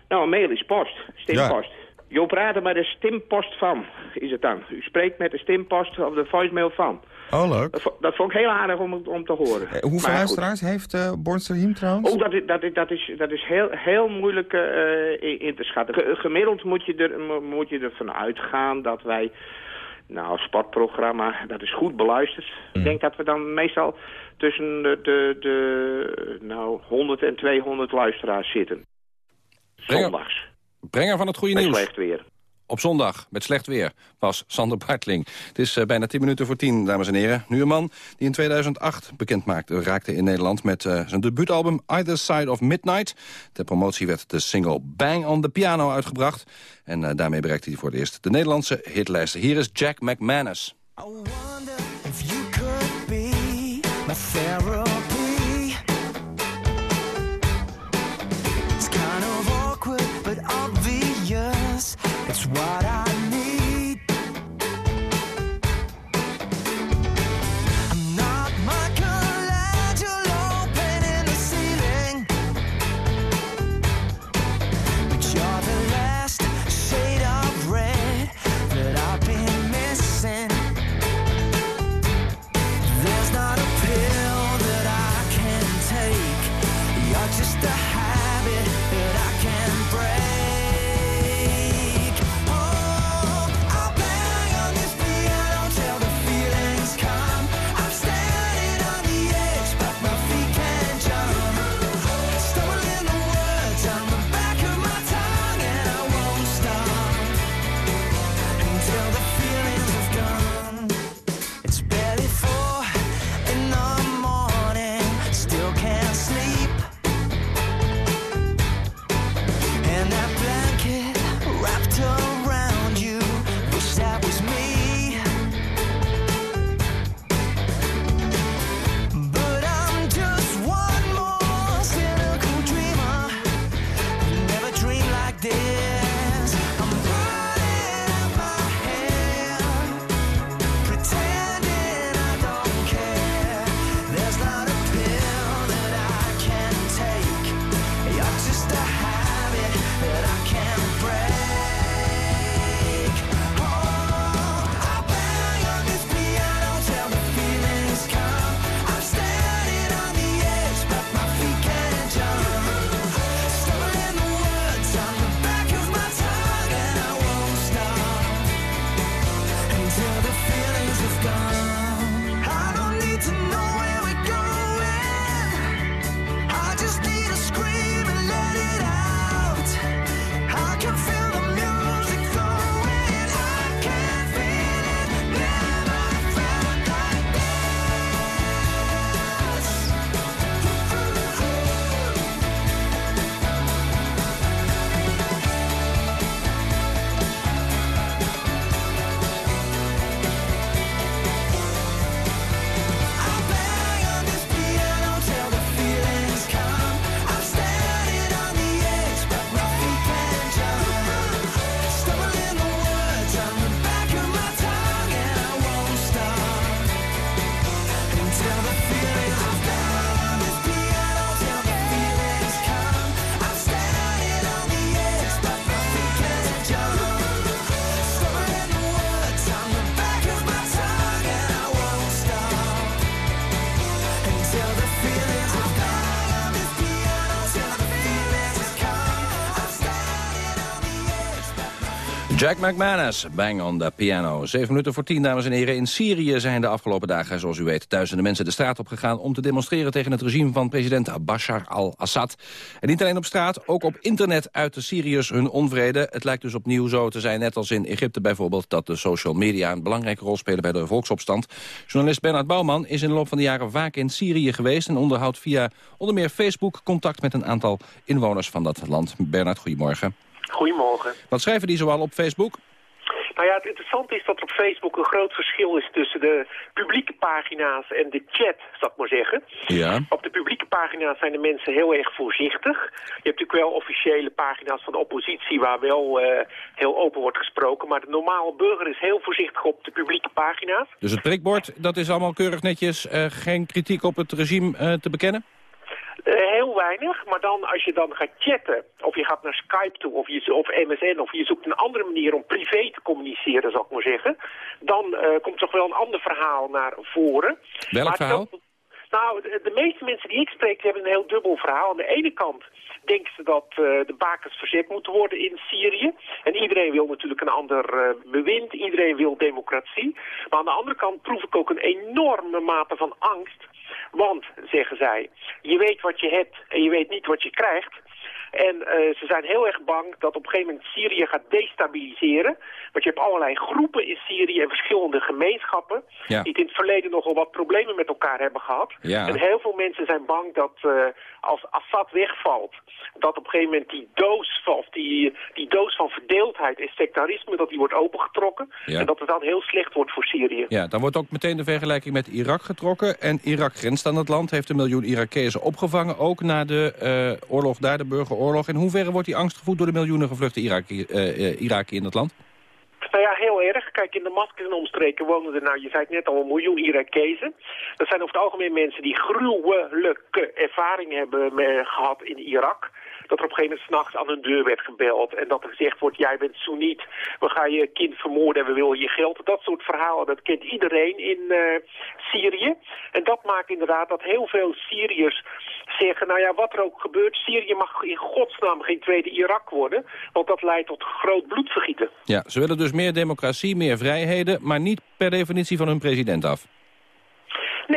Nou, mail is post. Stimpost. Je praat met de stimpost van, is het dan. U spreekt met de stimpost of de voicemail van. Oh, leuk. Dat, vo- dat vond ik heel aardig om, om te horen. Eh, hoeveel Maar goed. luisteraars heeft eh Bornster Hiem trouwens? Oh, dat is, dat is, dat is, dat is heel, heel moeilijk eh, in, in te schatten. Ge- gemiddeld moet je, er, mo- moet je ervan uitgaan dat wij... Nou, sportprogramma, dat is goed beluisterd. Ik denk dat we dan meestal tussen de, de, de nou, 100 en 200 luisteraars zitten. Zondags. Brenger van het goede Met nieuws. slecht weer. Op zondag, met slecht weer, was Sander Bartling. Het is eh, bijna 10 minuten voor 10, dames en heren. Nu een man die in 2008 bekend maakte, raakte in Nederland... met eh, zijn debuutalbum Either Side of Midnight. Ter promotie werd de single Bang on the Piano uitgebracht. En eh, daarmee bereikte hij voor het eerst de Nederlandse hitlijsten. Hier is Jack McManus. If you could be my Jack McManus, bang on the piano. Zeven minuten voor tien, dames en heren. In Syrië zijn de afgelopen dagen, zoals u weet, duizenden mensen de straat op gegaan om te demonstreren tegen het regime van president Bashar al-Assad. En niet alleen op straat, ook op internet uiten Syriërs hun onvrede. Het lijkt dus opnieuw zo te zijn, net als in Egypte bijvoorbeeld, dat de social media een belangrijke rol spelen bij de volksopstand. Journalist Bernard Bouwman is in de loop van de jaren vaak in Syrië geweest en onderhoudt via onder meer Facebook contact met een aantal inwoners van dat land. Bernard, goedemorgen. Goedemorgen. Wat schrijven die zoal op Facebook? Nou ja, het interessante is dat er op Facebook een groot verschil is tussen de publieke pagina's en de chat, zal ik maar zeggen. Ja. Op de publieke pagina's zijn de mensen heel erg voorzichtig. Je hebt natuurlijk wel officiële pagina's van de oppositie waar wel eh, heel open wordt gesproken. Maar de normale burger is heel voorzichtig op de publieke pagina's. Dus het prikbord, dat is allemaal keurig netjes. eh, geen kritiek op het regime eh, te bekennen? Eh, heel weinig, maar dan als je dan gaat chatten, of je gaat naar Skype toe, of, je, of MSN, of je zoekt een andere manier om privé te communiceren, zal ik maar zeggen, dan eh, komt toch wel een ander verhaal naar voren. Welk Maar verhaal? dat- nou, de, meeste mensen die ik spreek hebben een heel dubbel verhaal. Aan de ene kant denken ze dat eh, de bakens verzet moeten worden in Syrië. En iedereen wil natuurlijk een ander eh, bewind, iedereen wil democratie. Maar aan de andere kant proef ik ook een enorme mate van angst. Want, zeggen zij, je weet wat je hebt en je weet niet wat je krijgt. En eh, ze zijn heel erg bang dat op een gegeven moment Syrië gaat destabiliseren. Want je hebt allerlei groepen in Syrië en verschillende gemeenschappen... Ja. die het in het verleden nogal wat problemen met elkaar hebben gehad. Ja. En heel veel mensen zijn bang dat eh, als Assad wegvalt... dat op een gegeven moment die doos van, of die, die doos van verdeeldheid en sectarisme... dat die wordt opengetrokken. Ja. En dat het dan heel slecht wordt voor Syrië. Ja, dan wordt ook meteen de vergelijking met Irak getrokken. En Irak grenst aan het land, heeft een miljoen Irakezen opgevangen... ook na de eh, oorlog daar, de burgeroorlog. In hoeverre wordt die angst gevoed door de miljoenen gevluchte Iraki, eh, eh, Iraken in het land? Nou ja, heel erg. Kijk, in Damascus en omstreken wonen er, nou, je zei het net al, een miljoen Irakezen. Dat zijn over het algemeen mensen die gruwelijke ervaring hebben me- gehad in Irak. Dat er op een gegeven moment s'nachts aan hun deur werd gebeld. En dat er gezegd wordt, jij bent Soeniet, we gaan je kind vermoorden en we willen je geld. Dat soort verhalen, dat kent iedereen in eh, Syrië. En dat maakt inderdaad dat heel veel Syriërs zeggen, nou ja, wat er ook gebeurt, Syrië mag in godsnaam geen tweede Irak worden. Want dat leidt tot groot bloedvergieten. Ja, ze willen dus meer democratie, meer vrijheden... maar niet per definitie van hun president af.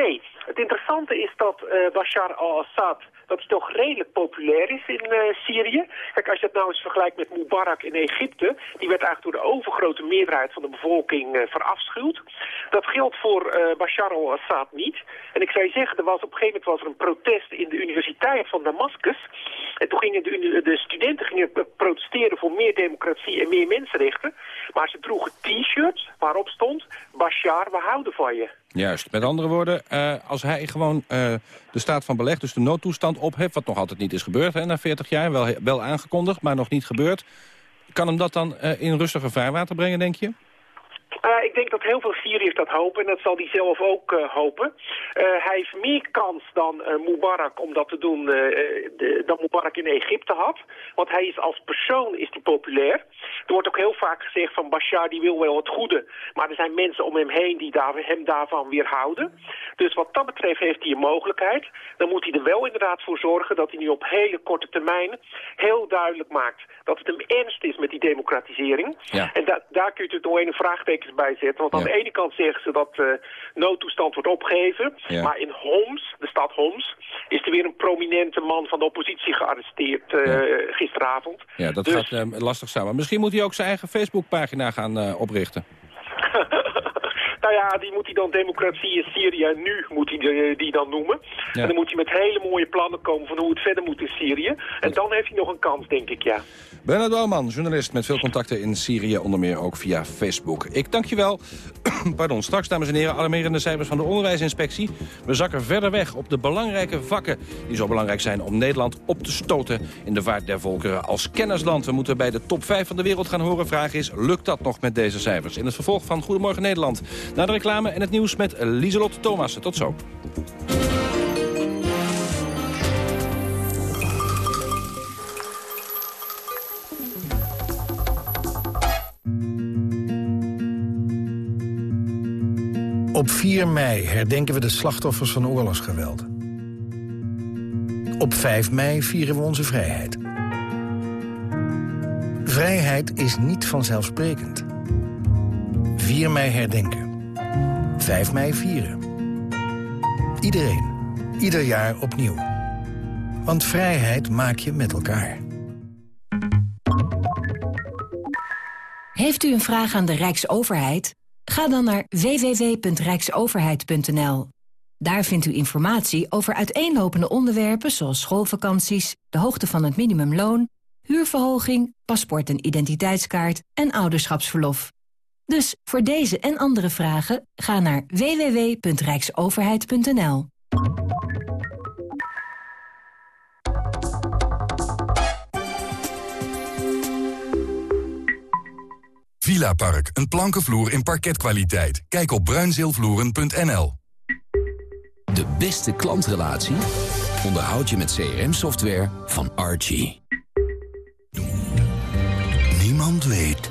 Nee, het interessante is dat eh, Bashar al-Assad dat toch redelijk populair is in eh, Syrië. Kijk, als je het nou eens vergelijkt met Mubarak in Egypte... die werd eigenlijk door de overgrote meerderheid van de bevolking eh, verafschuwd. Dat geldt voor Bashar al-Assad niet. En ik zou je zeggen, er was op een gegeven moment was er een protest in de universiteit van Damascus. En toen gingen de, de studenten gingen protesteren voor meer democratie en meer mensenrechten. Maar ze droegen t-shirts waarop stond... Bashar, we houden van je. Juist. Met andere woorden, eh, als hij gewoon eh, de staat van beleg, dus de noodtoestand opheft... wat nog altijd niet is gebeurd hè, na 40 jaar, wel, wel aangekondigd, maar nog niet gebeurd... kan hem dat dan eh, in rustiger vaarwater brengen, denk je? Uh, ik denk dat heel veel Syriërs dat hopen en dat zal hij zelf ook uh, hopen. Uh, hij heeft meer kans dan Mubarak om dat te doen de, dan Mubarak in Egypte had. Want hij is als persoon is die populair. Er wordt ook heel vaak gezegd van Bashar die wil wel het goede. Maar er zijn mensen om hem heen die daar, hem daarvan weerhouden. Dus wat dat betreft heeft hij een mogelijkheid. Dan moet hij er wel inderdaad voor zorgen dat hij nu op hele korte termijn heel duidelijk maakt dat het hem ernst is met die democratisering. Ja. En da daar kun je het nog een vraagtekens bij zetten. Want aan Ja. de ene kant zeggen ze dat uh, noodtoestand wordt opgeheven. Ja. Maar in Homs, de stad Homs, is er weer een prominente man van de oppositie gearresteerd uh, gisteravond. Ja, dat Dus- gaat eh, lastig samen. Misschien moet hij ook zijn eigen Facebookpagina gaan eh, oprichten. Nou ja, die moet hij dan democratie in Syrië nu moet hij die, die dan noemen. Ja. En dan moet hij met hele mooie plannen komen van hoe het verder moet in Syrië. En dan heeft hij nog een kans, denk ik, ja. Bernard Bouwman, journalist met veel contacten in Syrië, onder meer ook via Facebook. Ik dank je wel. Pardon, straks, dames en heren, alarmerende cijfers van de onderwijsinspectie. We zakken verder weg op de belangrijke vakken die zo belangrijk zijn om Nederland op te stoten in de vaart der volkeren als kennisland. We moeten bij de top 5 van de wereld gaan horen. Vraag is, lukt dat nog met deze cijfers? In het vervolg van Goedemorgen Nederland. Na de reclame en het nieuws met Lieselot Thomas. Tot zo. Op 4 mei herdenken we de slachtoffers van oorlogsgeweld. Op 5 mei vieren we onze vrijheid. Vrij Vrijheid is niet vanzelfsprekend. 4 mei herdenken. 5 mei vieren. Iedereen. Ieder jaar opnieuw. Want vrijheid maak je met elkaar. Heeft u een vraag aan de Rijksoverheid? Ga dan naar www.rijksoverheid.nl. Daar vindt u informatie over uiteenlopende onderwerpen zoals schoolvakanties, de hoogte van het minimumloon, huurverhoging, paspoort en identiteitskaart en ouderschapsverlof. Dus voor deze en andere vragen ga naar www.rijksoverheid.nl. Villa Park, een plankenvloer in parketkwaliteit. Kijk op bruinzeelvloeren.nl. De beste klantrelatie onderhoud je met CRM-software van Archie. Niemand weet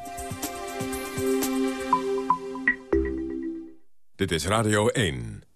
Dit is Radio 1.